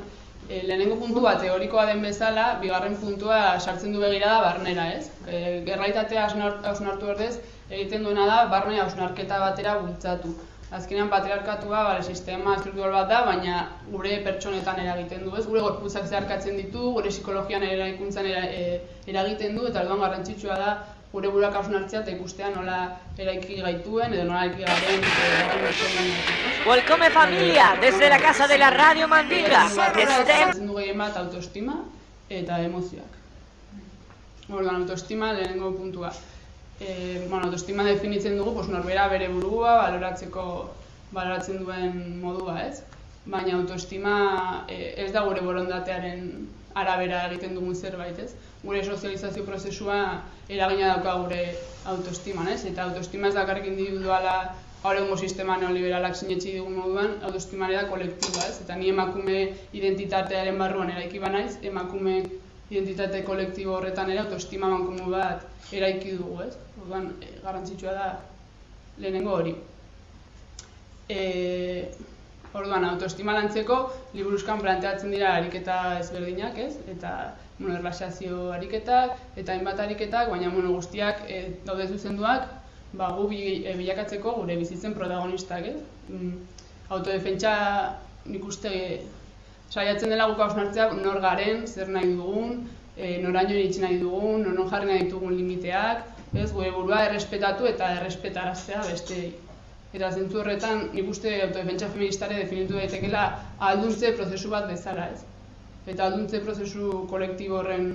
e, lehenengo puntua teorikoa den bezala, bigarren puntua sartzen du begira da barnera, ez? E, gerraitatea hausnartu ordez, egiten duena da barne hausnarketa batera bultzatu azkenean patriarkatua, bale, sistema estruktural bat da, baina gure pertsonetan eragiten du, ez? Gure gorputzak zeharkatzen ditu, gure psikologian eraikuntzan e, eragiten du, eta orduan garrantzitsua da gure burak hartzea eta ikustea nola eraiki gaituen edo nola eraiki garen e, Welcome familia, desde la casa de la radio Mandinga. Estem du gehien bat autoestima eta emozioak. Orduan autoestima lehenengo puntua e, bueno, autoestima definitzen dugu, pues, norbera bere burua, baloratzeko baloratzen duen modua, ez? Baina autoestima e, ez da gure borondatearen arabera egiten dugun zerbait, ez? Gure sozializazio prozesua eragina dauka gure autoestiman, ez? Eta autoestima ez dakarrik individuala horrengo sistema neoliberalak sinetsi dugun moduan, autoestima da kolektiboa, ez? Eta ni emakume identitatearen barruan eraiki banaiz, emakume identitate kolektibo horretan ere autoestima mankomu bat eraiki dugu, ez? Orduan, e, garrantzitsua da lehenengo hori. E, orduan, autoestima lantzeko, liburuzkan planteatzen dira ariketa ezberdinak, ez? Eta, bueno, erlaxazio ariketak, eta hainbat ariketak, baina, bueno, guztiak e, daude zuzenduak, ba, gu bilakatzeko gure bizitzen protagonistak, ez? Mm, autodefentsa nik uste saiatzen dela guk hausnartzea nor garen, zer nahi dugun, e, noraino iritsi nahi dugun, nonon jarri nahi ditugun limiteak, ez, gure burua errespetatu eta errespetaraztea beste. Eta zentzu horretan, nik uste autodefentsa feministare definitu daitekela alduntze prozesu bat bezala, ez. Eta alduntze prozesu kolektibo horren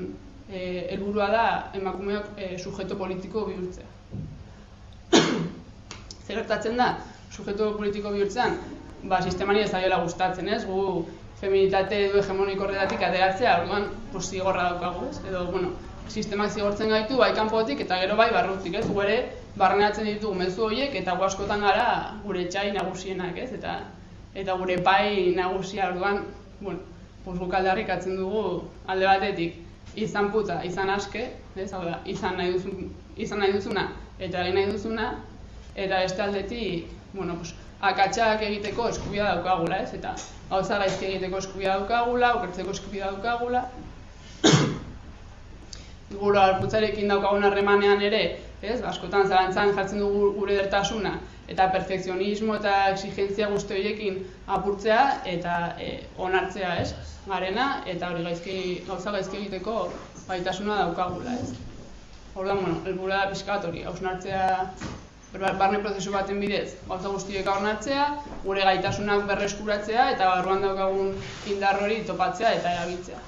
e, helburua da emakumeok e, sujeto politiko bihurtzea. Zer da, sujeto politiko bihurtzean, ba, sistemari ez da gustatzen, ez? Gu feminitate edo hegemoniko horretatik ateratzea, orduan, pues, zigorra daukagu, ez? Edo, bueno, sistemak zigortzen gaitu, bai kanpotik eta gero bai barrutik, ez? Gure barneatzen ditugu mezu horiek eta gu askotan gara gure txai nagusienak, ez? Eta, eta gure pai nagusia, orduan, bueno, pues, bukaldarrik atzen dugu alde batetik, izan puta, izan aske, ez? Hau da, izan nahi, duzun, izan nahi duzuna eta egin nahi duzuna, eta beste aldetik, bueno, pues, akatsak egiteko eskubia daukagula, ez? Eta gauza gaizki egiteko eskubia daukagula, okertzeko eskubia daukagula. (coughs) gure harputzarekin daukagun harremanean ere, ez, askotan zalantzan jartzen dugu gure dertasuna, eta perfekzionismo eta exigentzia guzti horiekin apurtzea eta e, onartzea, ez, garena, eta hori gaizki, gauza gaizki egiteko gaitasuna daukagula, ez. Orduan, bueno, helburua bat hori, hausnartzea bar- barne prozesu baten bidez, gauza guztiek hausnartzea, gure gaitasunak berreskuratzea eta barruan daukagun indar hori topatzea eta erabiltzea.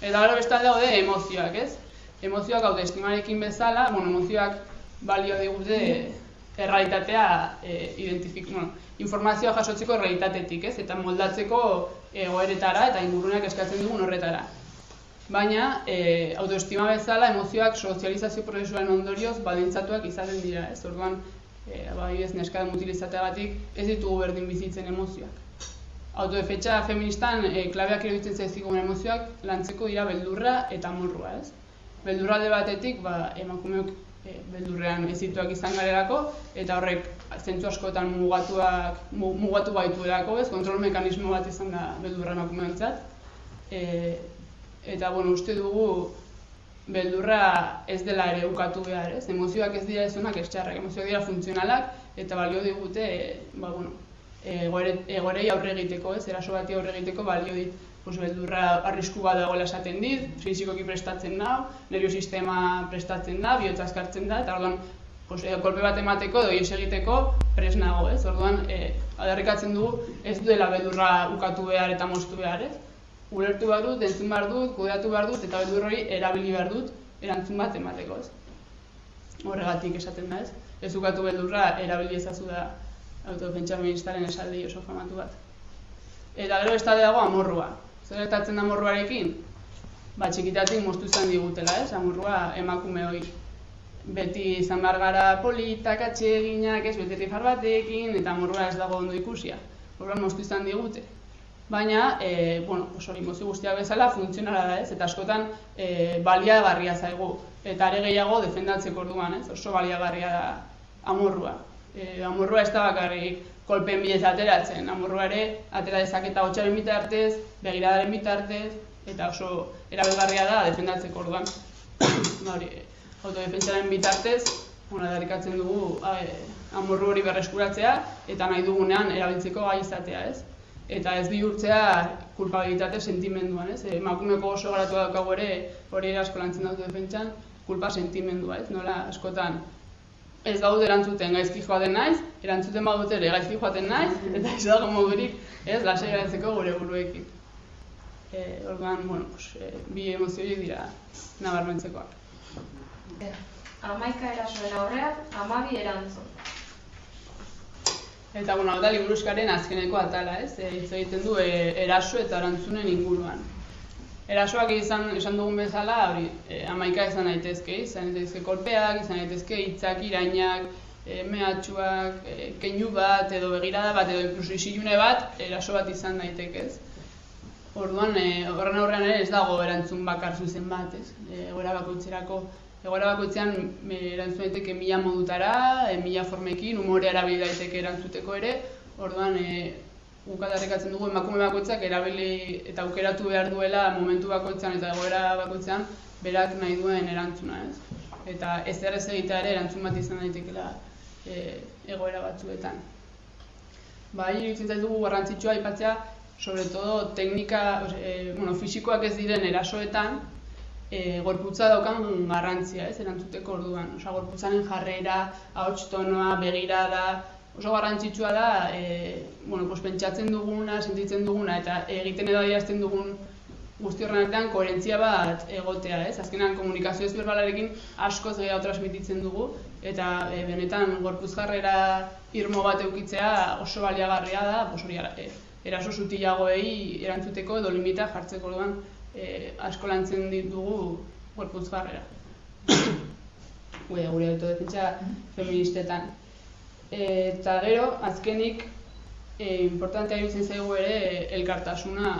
Eta gero bestalde daude emozioak, ez? Emozioak gaude estimarekin bezala, bueno, emozioak balio digute errealitatea e, identifik, bueno, informazioa jasotzeko errealitatetik, ez? Eta moldatzeko egoeretara eta ingurunak eskatzen dugun horretara. Baina, e, autoestima bezala, emozioak sozializazio prozesuaren ondorioz baldintzatuak izaten dira, ez? Orduan, e, adibidez, neska mutilizateagatik ez ditugu berdin bizitzen emozioak. Autodefetxa feministan e, klabeak iruditzen zaizkigun emozioak lantzeko dira beldurra eta amorrua, ez? Beldurra alde batetik, ba, emakumeok e, beldurrean ezituak izan garelako, eta horrek zentzu askotan mugatuak, mu- mugatu baituelako, ez? Kontrol mekanismo bat izan da beldurra emakumeentzat. E, eta, bueno, uste dugu beldurra ez dela ere ukatu behar, ez? Emozioak ez dira ez onak ez txarrak, emozioak dira funtzionalak, eta balio digute, e, ba, bueno, egoere- egoerei aurre egiteko, ez? Eraso bati aurre egiteko balio dit, pues, beldurra arrisku bat dagoela esaten dit, fizikoki prestatzen nau, nervio sistema prestatzen da, bihotza askartzen da, eta orduan, pues, e, kolpe bat emateko edo ihes egiteko pres nago, ez? Orduan, e, aldarrikatzen dugu ez duela beldurra ukatu behar eta moztu behar, ez? Ulertu behar dut, entzun behar dut, kudeatu behar dut, eta beldur hori erabili behar dut erantzun bat emateko, ez? Horregatik esaten da, ez? Ez ukatu beldurra erabili ezazu da autodefentsa feministaren esaldi oso famatu bat. Eta gero bestalde dago amorrua. Zer gertatzen da amorruarekin? Ba, txikitatik moztu izan digutela, ez? Amorrua emakume hori. Beti izan behar gara politak, atseginak, ez, beti rifar batekin, eta amorrua ez dago ondo ikusia. Horren moztu izan digute. Baina, e, bueno, oso emozio guztiak bezala funtzionala da, ez? Eta askotan e, baliagarria zaigu. Eta are gehiago defendatzeko orduan, ez? Oso baliagarria da amorrua. E, amorrua ez da bakarrik kolpen bidez ateratzen. Amorrua ere atera dezaketa hotxaren bitartez, begiradaren bitartez, eta oso erabilgarria da defendatzeko orduan. (clears throat) ba, hori, autodefentsaren bitartez, bueno, darikatzen dugu e, amorru hori berreskuratzea, eta nahi dugunean erabiltzeko gai izatea, ez? Eta ez bihurtzea kulpabilitate sentimenduan, ez? Emakumeko oso garatu daukagu ere, hori ere asko lantzen dut defentsan, kulpa sentimendua, ez? Nola askotan ez gaude erantzuten gaizki joaten naiz, erantzuten badut ere gaizki joaten naiz, (laughs) eta ez dago modurik, ez, lasai geratzeko gure buruekin. E, orduan, bueno, pues, e, bi emozio horiek dira nabarmentzekoak. Amaika erasoen aurrean, amabi erantzun. Eta, bueno, da liburuskaren azkeneko atala, ez? E, hitz egiten du e, eraso eta erantzunen inguruan. Erasoak izan, esan dugun bezala, hori, e, amaika izan daitezke, izan daitezke kolpeak, izan daitezke hitzak irainak, e, mehatxuak, e, keinu bat, edo begirada bat, edo inkluso isilune bat, eraso bat izan daiteke, ez? Orduan, e, horren aurrean ere ez dago erantzun bakar zuzen bat, ez? E, bakoitzerako Egoera bakoitzean erantzun daiteke mila modutara, e, mila formekin, umore erabili daiteke erantzuteko ere. Orduan, e, guk aldarrikatzen dugu emakume bakoitzak erabili eta aukeratu behar duela momentu bakoitzean eta egoera bakoitzean berak nahi duen erantzuna, ez? Eta ez ez egitea ere erantzun bat izan daitekeela e, egoera batzuetan. Bai, iruditzen zait dugu garrantzitsua aipatzea, sobre todo teknika, e, bueno, fisikoak ez diren erasoetan, e, gorputza daukan garrantzia, ez, erantzuteko orduan. Osea, gorputzaren jarrera, ahots tonoa, begirada, oso garrantzitsua da, e, bueno, pues, pentsatzen duguna, sentitzen duguna, eta egiten edo adierazten dugun guzti horren artean koherentzia bat egotea, ez? Azkenean komunikazio ez berbalarekin askoz gehiago transmititzen dugu, eta e, benetan gorputz jarrera irmo bat eukitzea oso baliagarria da, pues, hori, e, eraso sutilagoei erantzuteko edo limita jartzeko orduan, e, asko lantzen ditugu gorputz jarrera. (coughs) gure gure autodefentsa feministetan. E, eta gero, azkenik, e, importantea iruditzen zaigu ere elkartasuna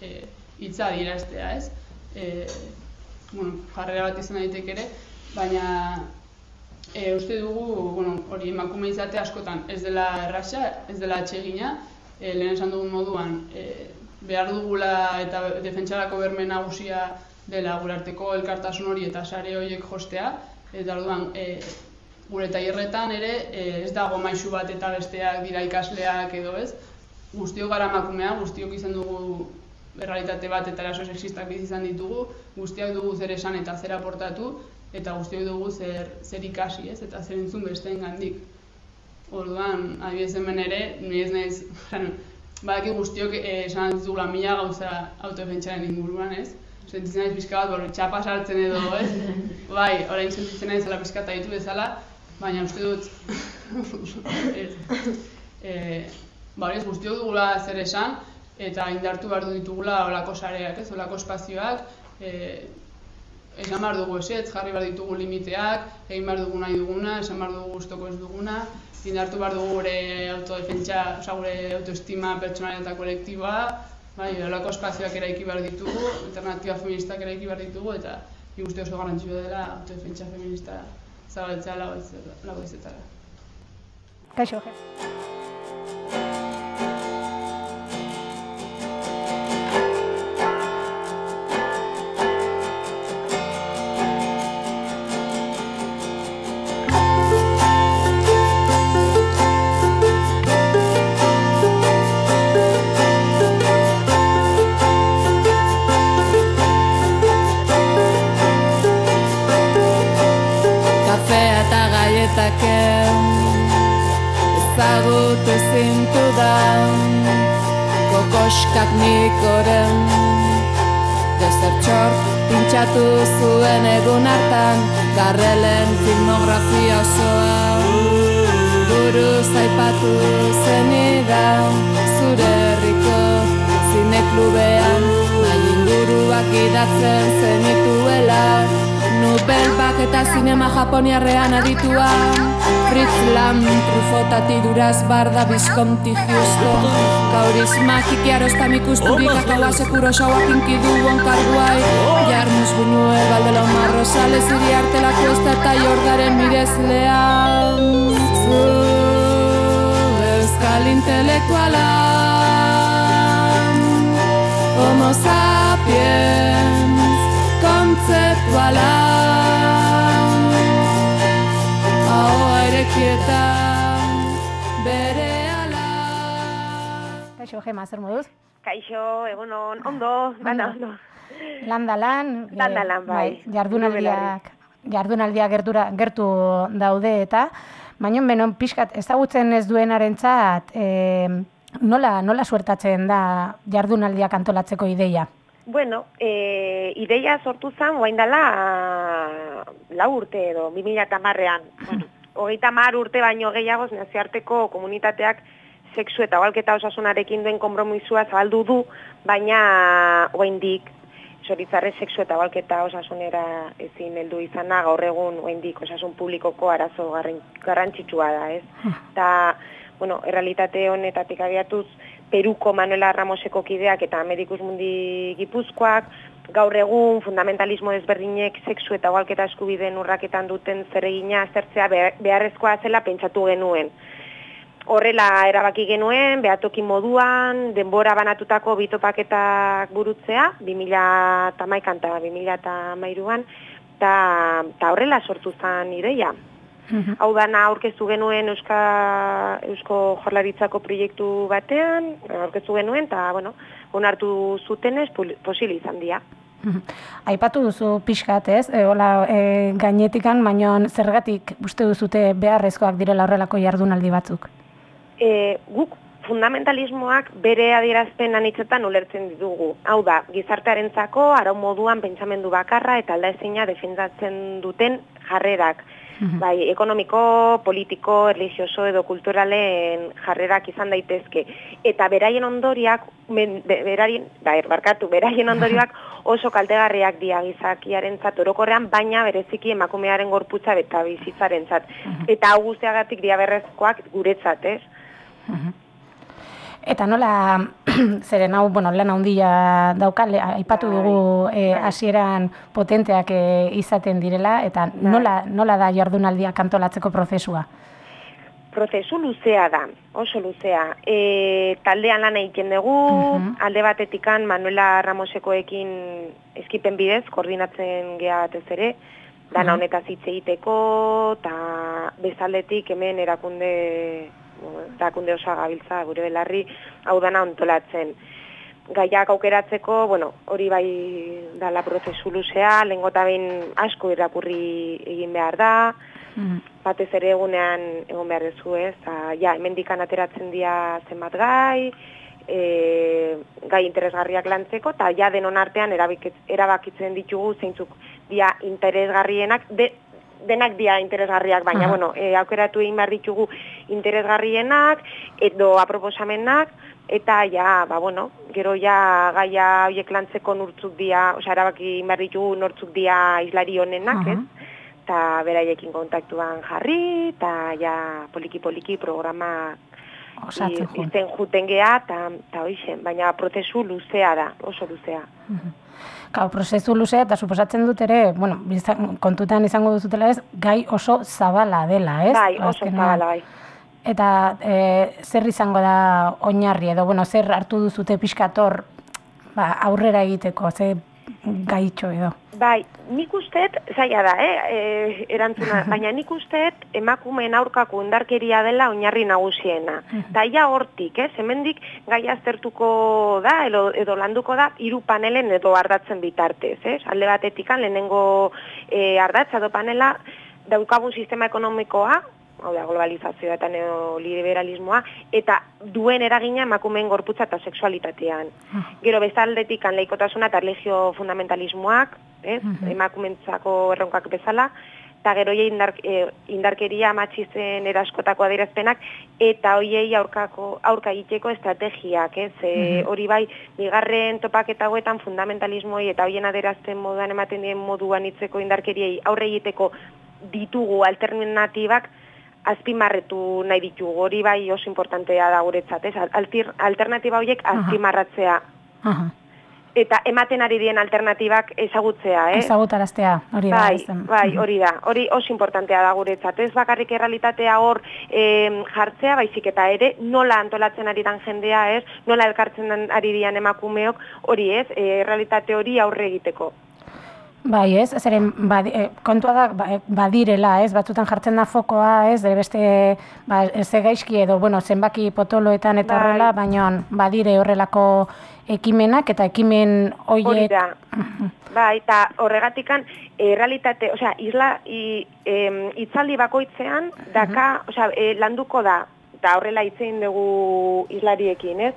e, hitza adieraztea, ez? E, bueno, jarrera bat izan daiteke ere, baina e, uste dugu, bueno, hori emakume izate askotan ez dela erraxa, ez dela atsegina, e, lehen esan dugun moduan, e, behar dugula eta defentsarako berme nagusia dela gure arteko elkartasun hori eta sare horiek jostea, eta orduan e, gure tailerretan ere e, ez dago maisu bat eta besteak dira ikasleak edo ez, guztiok gara emakumea, guztiok izan dugu errealitate bat eta eraso sexistak bizi izan ditugu, guztiak dugu zer esan eta zer aportatu, eta guztiok dugu zer, zer ikasi, ez? Eta zer entzun besteen gandik. Orduan, adibidez hemen ere, ni ez naiz, (laughs) badaki guztiok eh, esan ditugula mila gauza autodefentsaren inguruan, ez? Sentitzen naiz pixka bat, borri, txapa sartzen edo, ez? (laughs) bai, orain sentitzen naiz zela pixka eta ditu bezala, baina uste dut, (laughs) ez, e, ba, ez guztiok dugula zer esan, eta indartu behar ditugula olako sareak, ez, olako espazioak, e, esan behar dugu esetz, jarri behar ditugu limiteak, egin behar dugu nahi duguna, esan behar dugu gustoko ez duguna, indartu behar dugu gure autodefentsa, oza, gure autoestima pertsonal eta kolektiboa, bai, olako espazioak eraiki behar ditugu, alternatiba feministak eraiki behar ditugu, eta nik uste oso garrantzioa dela autodefentsa feminista zabaltzea lago izetara. Kaixo, je. Pintxatu zuen egun hartan Garrelen filmografia osoa. Buruz aipatu zenidan Zure herriko zineklubean. Nahi inguruak idatzen zenituela Nubelbak eta zinema japoniarrean aditua Fritz Lam, Trufotati duraz barda Visconti Houston Kaurismak ikiarosta mikusturik akaua sekuro xauak inkidu onkarguai Jarmus Buñuel, Valdelomar Rosales, iri artela kuesta eta jordaren mirezlea Zu, euskal intelektuala Homo sapiens kontzeptuala erekietan bere Kaixo, Gema, zer moduz? Kaixo, egunon, ondo, dana ondo. Landa lan, Landa (laughs) lan, bai. jardunaldiak, jardunaldiak gertura, gertu daude eta, baina beno, pixkat, ezagutzen ez duenarentzat, e, nola, nola suertatzen da jardunaldiak antolatzeko ideia? Bueno, e, ideia sortu zen, guain dela, lau urte edo, 2008an. Bueno, hogeita mar urte baino gehiagoz, naziarteko komunitateak sexu eta balketa osasunarekin duen konpromisua zabaldu du, baina oraindik zoritzarre sexu eta balketa osasunera ezin heldu izana gaur egun oraindik osasun publikoko arazo garrantzitsua da, ez? Eta, bueno, errealitate honetatik abiatuz, Peruko Manuela Ramoseko kideak eta Medikus Mundi Gipuzkoak, gaur egun fundamentalismo desberdinek sexu eta ugalketa eskubideen urraketan duten zeregina aztertzea behar- beharrezkoa zela pentsatu genuen. Horrela erabaki genuen, behatoki moduan, denbora banatutako bitopaketak burutzea, 2008an eta 2008an, eta horrela sortu zen ideia. Hau dana aurkeztu genuen Euska, Eusko Jorlaritzako proiektu batean, aurkeztu genuen, eta, bueno, onartu zutenez posil izan dira. (laughs) Aipatu duzu pixkat, ez? E, hola, e, gainetikan, baino zergatik uste duzute beharrezkoak direla horrelako jardunaldi batzuk? E, guk fundamentalismoak bere adierazpen anitzetan ulertzen ditugu. Hau da, gizartearentzako arau moduan pentsamendu bakarra eta aldaezina defendatzen duten jarrerak. Bai, ekonomiko, politiko, religioso edo kulturalen jarrerak izan daitezke. Eta beraien ondoriak, men- be- beraien, da, barkatu, beraien ondorioak (laughs) oso kaltegarriak dira gizakiarentzat orokorrean, baina bereziki emakumearen gorputza eta bizitzarentzat. Eta hau guztiagatik dira berrezkoak guretzat, ez? Eta nola, (clears throat) zeren hau, bueno, lan handia daukale, aipatu dugu eh, hasieran potenteak eh, izaten direla, eta nola, nola da jardunaldiak antolatzeko prozesua? prozesu luzea da, oso luzea. E, taldean lan egiten dugu, alde batetikan Manuela Ramosekoekin eskipen bidez, koordinatzen gea batez ere, dana Mhm. honetaz hitz egiteko, eta bezaldetik hemen erakunde, erakunde osa gabiltza gure belarri, hau dana ontolatzen. Gaiak aukeratzeko, bueno, hori bai dala prozesu luzea, lehengota behin asko irakurri egin behar da, batez ere egunean egon behar dezu ez, eta ja, hemendikan ateratzen dira zenbat gai, e, gai interesgarriak lantzeko, eta ja denon artean erabakitzen ditugu zeintzuk dia interesgarrienak, de, denak dia interesgarriak, baina, Aha. bueno, e, aukeratu egin behar ditugu interesgarrienak, edo aproposamenak, eta ja, ba, bueno, gero ja gaia horiek lantzeko nortzuk dia, osea, erabaki behar ditugu nortzuk dia islari honenak, ez? eta beraiekin kontaktuan jarri, eta ja poliki-poliki programa Osatzen izten juten gea, eta ta hoixen, baina prozesu luzea da, oso luzea. Gau, prozesu luzea eta suposatzen dut ere, bueno, bizan, kontutan izango duzutela ez, gai oso zabala dela, ez? Bai, oso Azkenean. zabala, bai. Eta e, zer izango da oinarri edo, bueno, zer hartu duzute pixkator ba, aurrera egiteko, ze gaitxo edo. Bai, nik usteet, zaila da, eh, e, erantzuna, (laughs) baina nik usteet emakumeen aurkako indarkeria dela oinarri nagusiena. Eta ja hortik, ez, hemendik gai aztertuko da, edo, edo landuko da, hiru panelen edo ardatzen bitartez, ez? Alde batetikan, lehenengo e, ardatza edo panela, daukagun sistema ekonomikoa, hau da, globalizazioa eta neoliberalismoa, eta duen eragina emakumeen gorputza eta sexualitatean. Gero bezaldetik laikotasuna eta erlijio fundamentalismoak, ez? Mhm. emakumentzako erronkak bezala, eta gero indar, e, indarkeria matxizen eraskotako adierazpenak, eta hoiei aurkako, aurka egiteko estrategiak, ez? E, Mhm. hori bai, bigarren topaketa hauetan fundamentalismoi eta hoien adierazten moduan ematen dien moduan hitzeko indarkeriei aurre egiteko ditugu alternatibak azpimarretu nahi ditugu. Hori bai oso importantea da guretzat, ez? Altir, alternatiba horiek Aha. azpimarratzea Aha. eta ematen ari dien alternatibak ezagutzea, eh? Ezagutaraztea, hori da. Bai, ez den. bai, hori da. Hori oso importantea da guretzat. Ez bakarrik errealitatea hor em, jartzea, baizik eta ere nola antolatzen ari dan jendea, ez? Nola elkartzen ari dian emakumeok, hori ez? E, errealitate hori aurre egiteko. Bai, ez, zeren badi, eh, kontua da ba, eh, badirela, ez, batzutan jartzen da fokoa, ez, de beste ba, ze gaizki edo, bueno, zenbaki potoloetan eta Bai. horrela, baina badire horrelako ekimenak eta ekimen hoiek da. Bai, eta horregatikan errealitate, osea, isla i, em, itzaldi bakoitzean daka, osea, e, landuko da eta horrela hitz egin dugu islariekin, ez?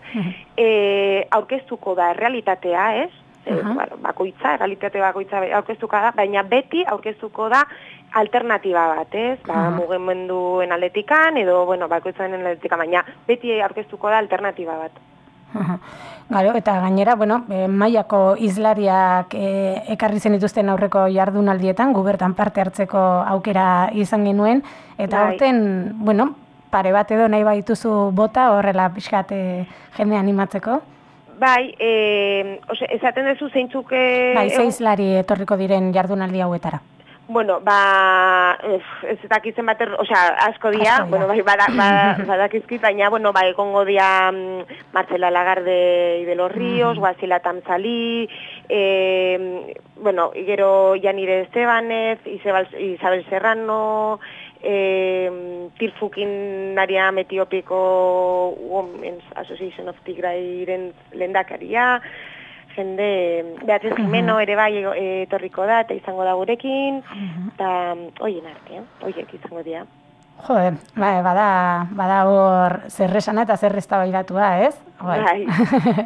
E, aurkeztuko da errealitatea, ez? E, Aha. bueno, bakoitza, errealitate bakoitza aurkeztuko da, baina beti aurkeztuko da alternatiba bat, ez? Ba, Aha. mugimenduen aldetikan edo bueno, bakoitzaren aldetikan, baina beti aurkeztuko da alternatiba bat. Garo, eta gainera, bueno, e, mailako izlariak e, ekarri zen dituzten aurreko jardunaldietan, gubertan parte hartzeko aukera izan genuen, eta Bai. aurten, bueno, pare bat edo nahi baituzu bota horrela pixkat e, jende animatzeko. Bai, e, ose, esaten duzu zeintzuk... E, Bai, ze egun- izlari etorriko diren jardunaldi hauetara. Bueno, ba, ez dakitzen bater, osea, asko dira, Asko dira. bueno, bai, bada, bada, (laughs) badakizkit, baina, bueno, bai, egongo dira mm, Marcela Lagarde y de los Ríos, Guasila Tamzali, eh, bueno, gero Janire Estebanez, Isabel, Isabel Serrano, eh, Tirfukin Naria Metiopiko Women's Association of Tigrairen lendakaria, jende, Beatriz Jimeno ere bai e, etorriko da, eta izango da gurekin, eta hoien artean, hoiek izango dira. Jode, bai, bada, bada hor zer esana eta zer eztabaidatua, ez? Bai.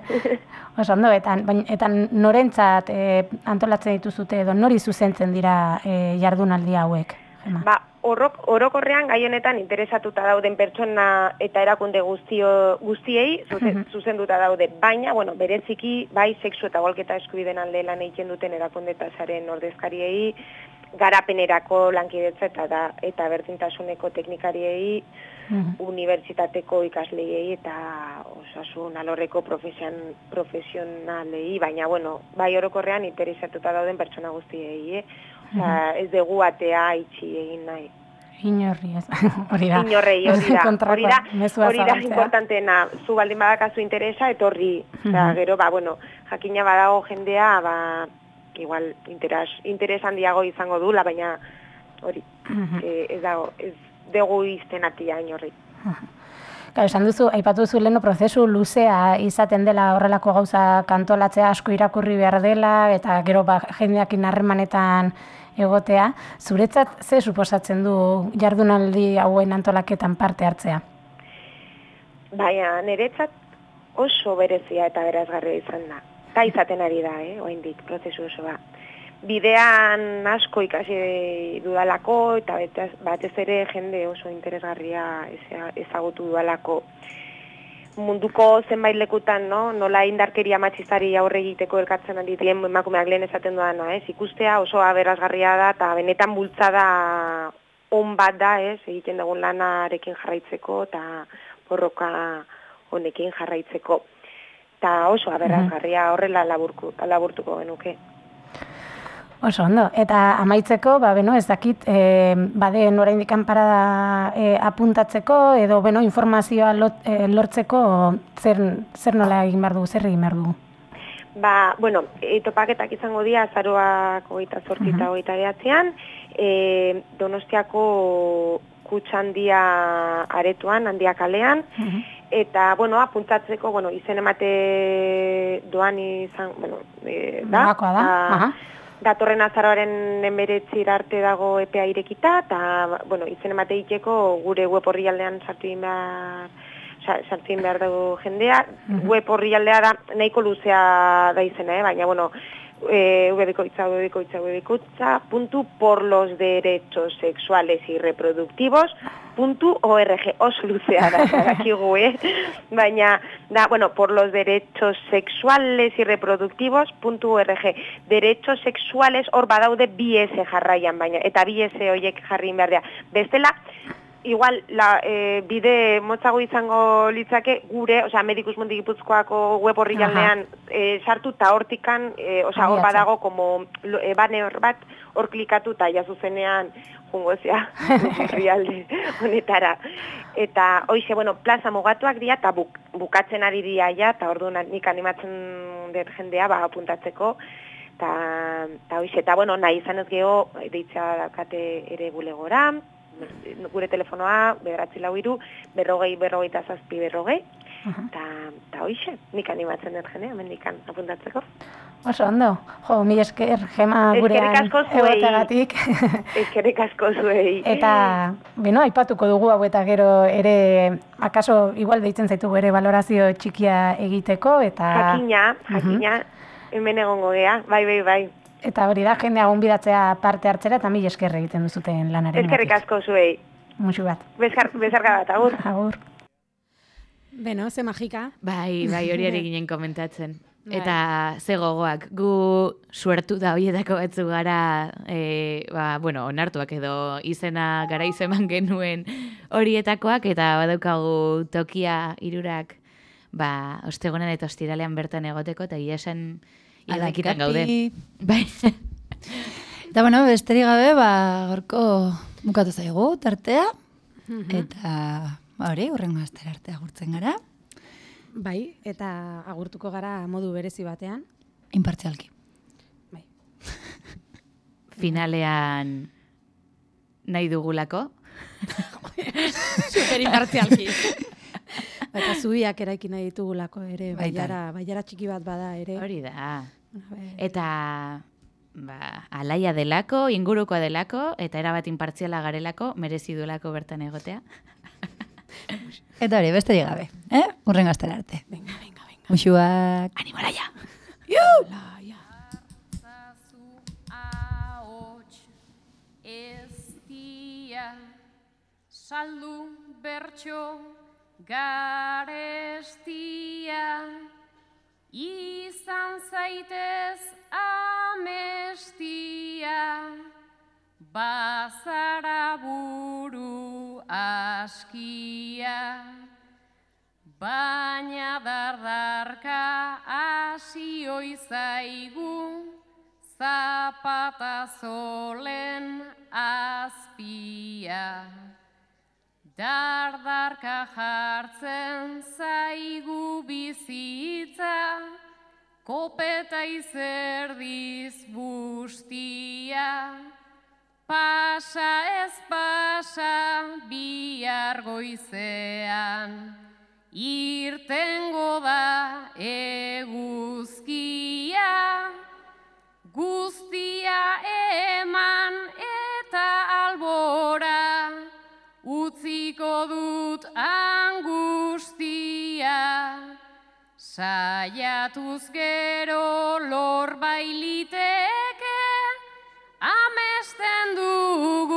(laughs) Oso ondo, eta, eta norentzat e, antolatzen dituzute edo nori zuzentzen dira e, jardunaldi hauek? Ba, orok, orokorrean gai honetan interesatuta dauden pertsona eta erakunde guztio, guztiei zuzen, zuzenduta daude, baina, bueno, bereziki, bai, sexu eta golketa eskubiden alde lan egiten duten erakunde eta zaren ordezkariei, garapenerako lankidetza eta, da, eta berdintasuneko teknikariei, unibertsitateko ikasleiei eta osasun alorreko profesion, profesionalei, baina, bueno, bai orokorrean interesatuta dauden pertsona guztiei, eh? Osea, ez dugu atea itxi egin nahi. Inorri ez, (laughs) hori da. Inorrei, hori da. Hori da, hori da importanteena. Zu baldin badakazu interesa, etorri. Osea, Mhm. gero, ba, bueno, jakina badago jendea, ba, igual interes, interes handiago izango dula, baina hori, Mhm. eh, ez dago, ez dugu izten atia inorri. (laughs) Claro, esan duzu, aipatu duzu leheno prozesu luzea izaten dela horrelako gauza kantolatzea asko irakurri behar dela, eta gero ba, jendeakin harremanetan egotea. Zuretzat ze suposatzen du jardunaldi hauen antolaketan parte hartzea? Baina niretzat oso berezia eta berazgarria izan da. Ta izaten ari da, eh, oraindik prozesu osoa. Bidean asko ikasi dudalako eta betez, batez ere jende oso interesgarria eza- ezagutu dudalako. Munduko zenbait lekutan, no? nola indarkeria matxistari aurre egiteko elkartzen ari dien emakumeak lehen esaten duana, ez? Ikustea oso aberazgarria da eta benetan bultzada on bat da, ez? Egiten dugun lanarekin jarraitzeko eta borroka honekin jarraitzeko. Eta oso aberazgarria horrela laburku, laburtuko genuke. Oso ondo. Eta amaitzeko, ba, beno, ez dakit, e, bade oraindik parada e, apuntatzeko, edo, beno, informazioa lot, e, lortzeko, zer, zer nola egin behar du, zer egin behar du? Ba, bueno, e, topaketak izango dira azaroak hogeita zortzi eta hogeita behatzean, e, Donostiako kutxandia aretuan, handia kalean, eta, bueno, apuntatzeko, bueno, izen emate doan izan, bueno, e, da, Nolakoa da, aha. Datorren azaroaren emberetzir arte dago epea irekita, eta, bueno, izen emate egiteko gure web orrialdean sartu egin behar, sa- sartu behar dugu jendea. Mhm. Web orrialdea da nahiko luzea da izena, eh? baina, bueno, eh, webikoitza, webikoitza, webikoitza, puntu por los derechos sexuales y reproductivos, puntu org, oso luzea da, (laughs) dakigu, eh? Baina, da, bueno, por los derechos sexuales y reproductivos, puntu org. Derechos sexuales hor badaude bi S jarraian, baina, eta bi S horiek jarri behar dira. Bestela, igual la, e, bide motzago izango litzake gure, osea Medikus Mundi Gipuzkoako web orrialdean e, sartu ta hortikan, e, osea hor badago como e, banner bat hor klikatu ta ja zuzenean jungo zea (laughs) orrialde honetara. Eta hoize, bueno, plaza mugatuak dira eta buk, bukatzen ari dira ja ta orduan nik animatzen dut jendea ba apuntatzeko. Eta ta hoize eta bueno, nahi izan ez geho deitzea dakate ere bulegora, gure telefonoa, bederatzi lau iru, berrogei, berrogeita zazpi, berrogei, eta, eta hoixe, nik animatzen dut jene, mendikan apuntatzeko. Oso ondo. Jo, mi esker, gema gurean egoteagatik. (laughs) Eskerrik asko zuei. Eta, beno, aipatuko dugu hau eta gero ere, akaso, igual deitzen zaitugu ere valorazio txikia egiteko, eta... Jakina, jakina, hemen egongo gea, bai, bai, bai. Eta hori da, jendea gonbidatzea parte hartzera, eta mil esker egiten duzuten lanaren. Eskerrik asko zuei. Musu bat. Bezar, bezarka bat, agur. Agur. Beno, ze magika. Bai, bai, hori ari (laughs) ginen komentatzen. Bai. Eta ze gogoak, gu suertu da horietako batzu gara, e, ba, bueno, onartuak edo izena gara izeman (laughs) genuen horietakoak, eta badaukagu tokia irurak, ba, ostegunan eta ostiralean bertan egoteko, eta esan irakitan gaude. (laughs) Bai. Eta bueno, besterik gabe, ba, gorko bukatu zaigu, tartea. Mhm. Eta, ba, hori, urrengo astera arte agurtzen gara. Bai, eta agurtuko gara modu berezi batean. Impartzialki. (laughs) Finalean nahi dugulako. (laughs) Super impartzialki. Eta zubiak eraiki nahi ditugulako ere, Baita. baiara, baiara txiki bat bada ere. Hori da. Eta ba, alaia delako, ingurukoa delako, eta erabat inpartziala garelako, merezi duelako bertan egotea. (laughs) Eta hori, besterik gabe. Eh? Urrengo astera arte. Venga, venga, venga. Muxuak. Animalaia. eztia saldu bertso garestia izan zaitez amestia bazara buru askia baina dardarka hasio zaigu zapata zolen azpia. Dardarka jartzen zaigu bizitza, kopeta izerdiz bustia. Pasa ez pasa bihar goizean, irtengo da eguzkia. Guztia eman Saiatuz gero lor bailiteke, amesten dugun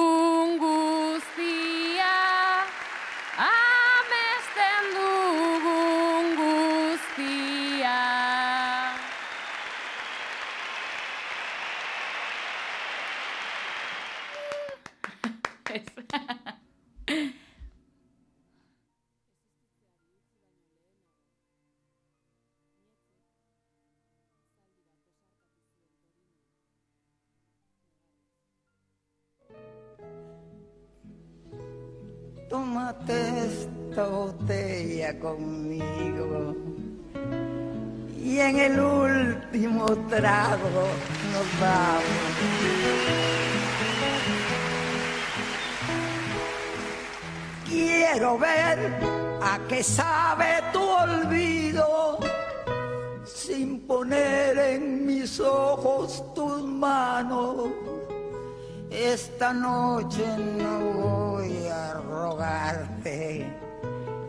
Esta noche no voy a rogarte.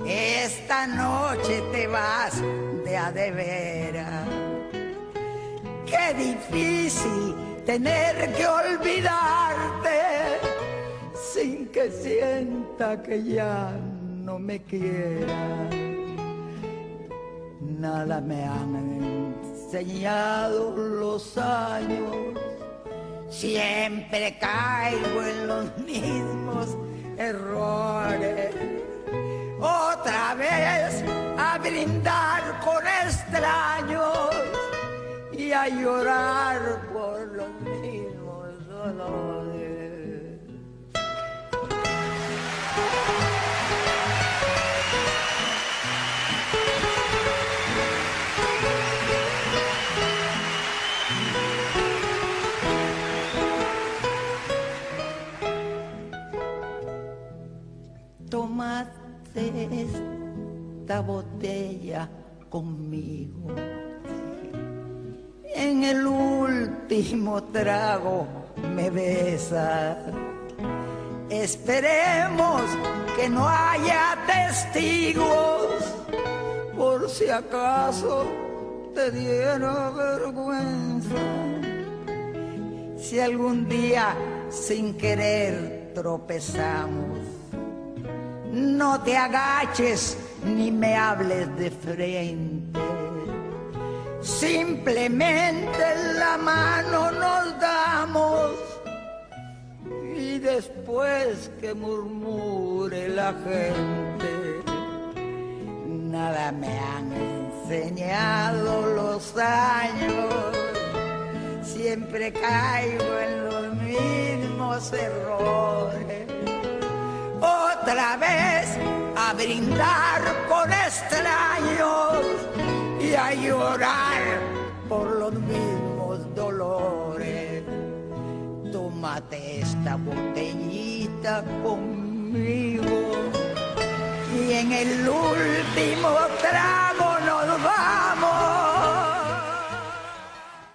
Esta noche te vas de a de veras. Qué difícil tener que olvidarte sin que sienta que ya no me quiera. Nada me han enseñado los años Siempre caigo en los mismos errores. Otra vez a brindar con extraños y a llorar por los mismos dolores. Botella conmigo. En el último trago me besas. Esperemos que no haya testigos por si acaso te diera vergüenza. Si algún día sin querer tropezamos, no te agaches ni me hables de frente. Simplemente la mano nos damos y después que murmure la gente, nada me han enseñado los años. Siempre caigo en los mismos errores otra vez a brindar con extraños y a llorar por los mismos dolores. Tómate esta botellita conmigo y en el último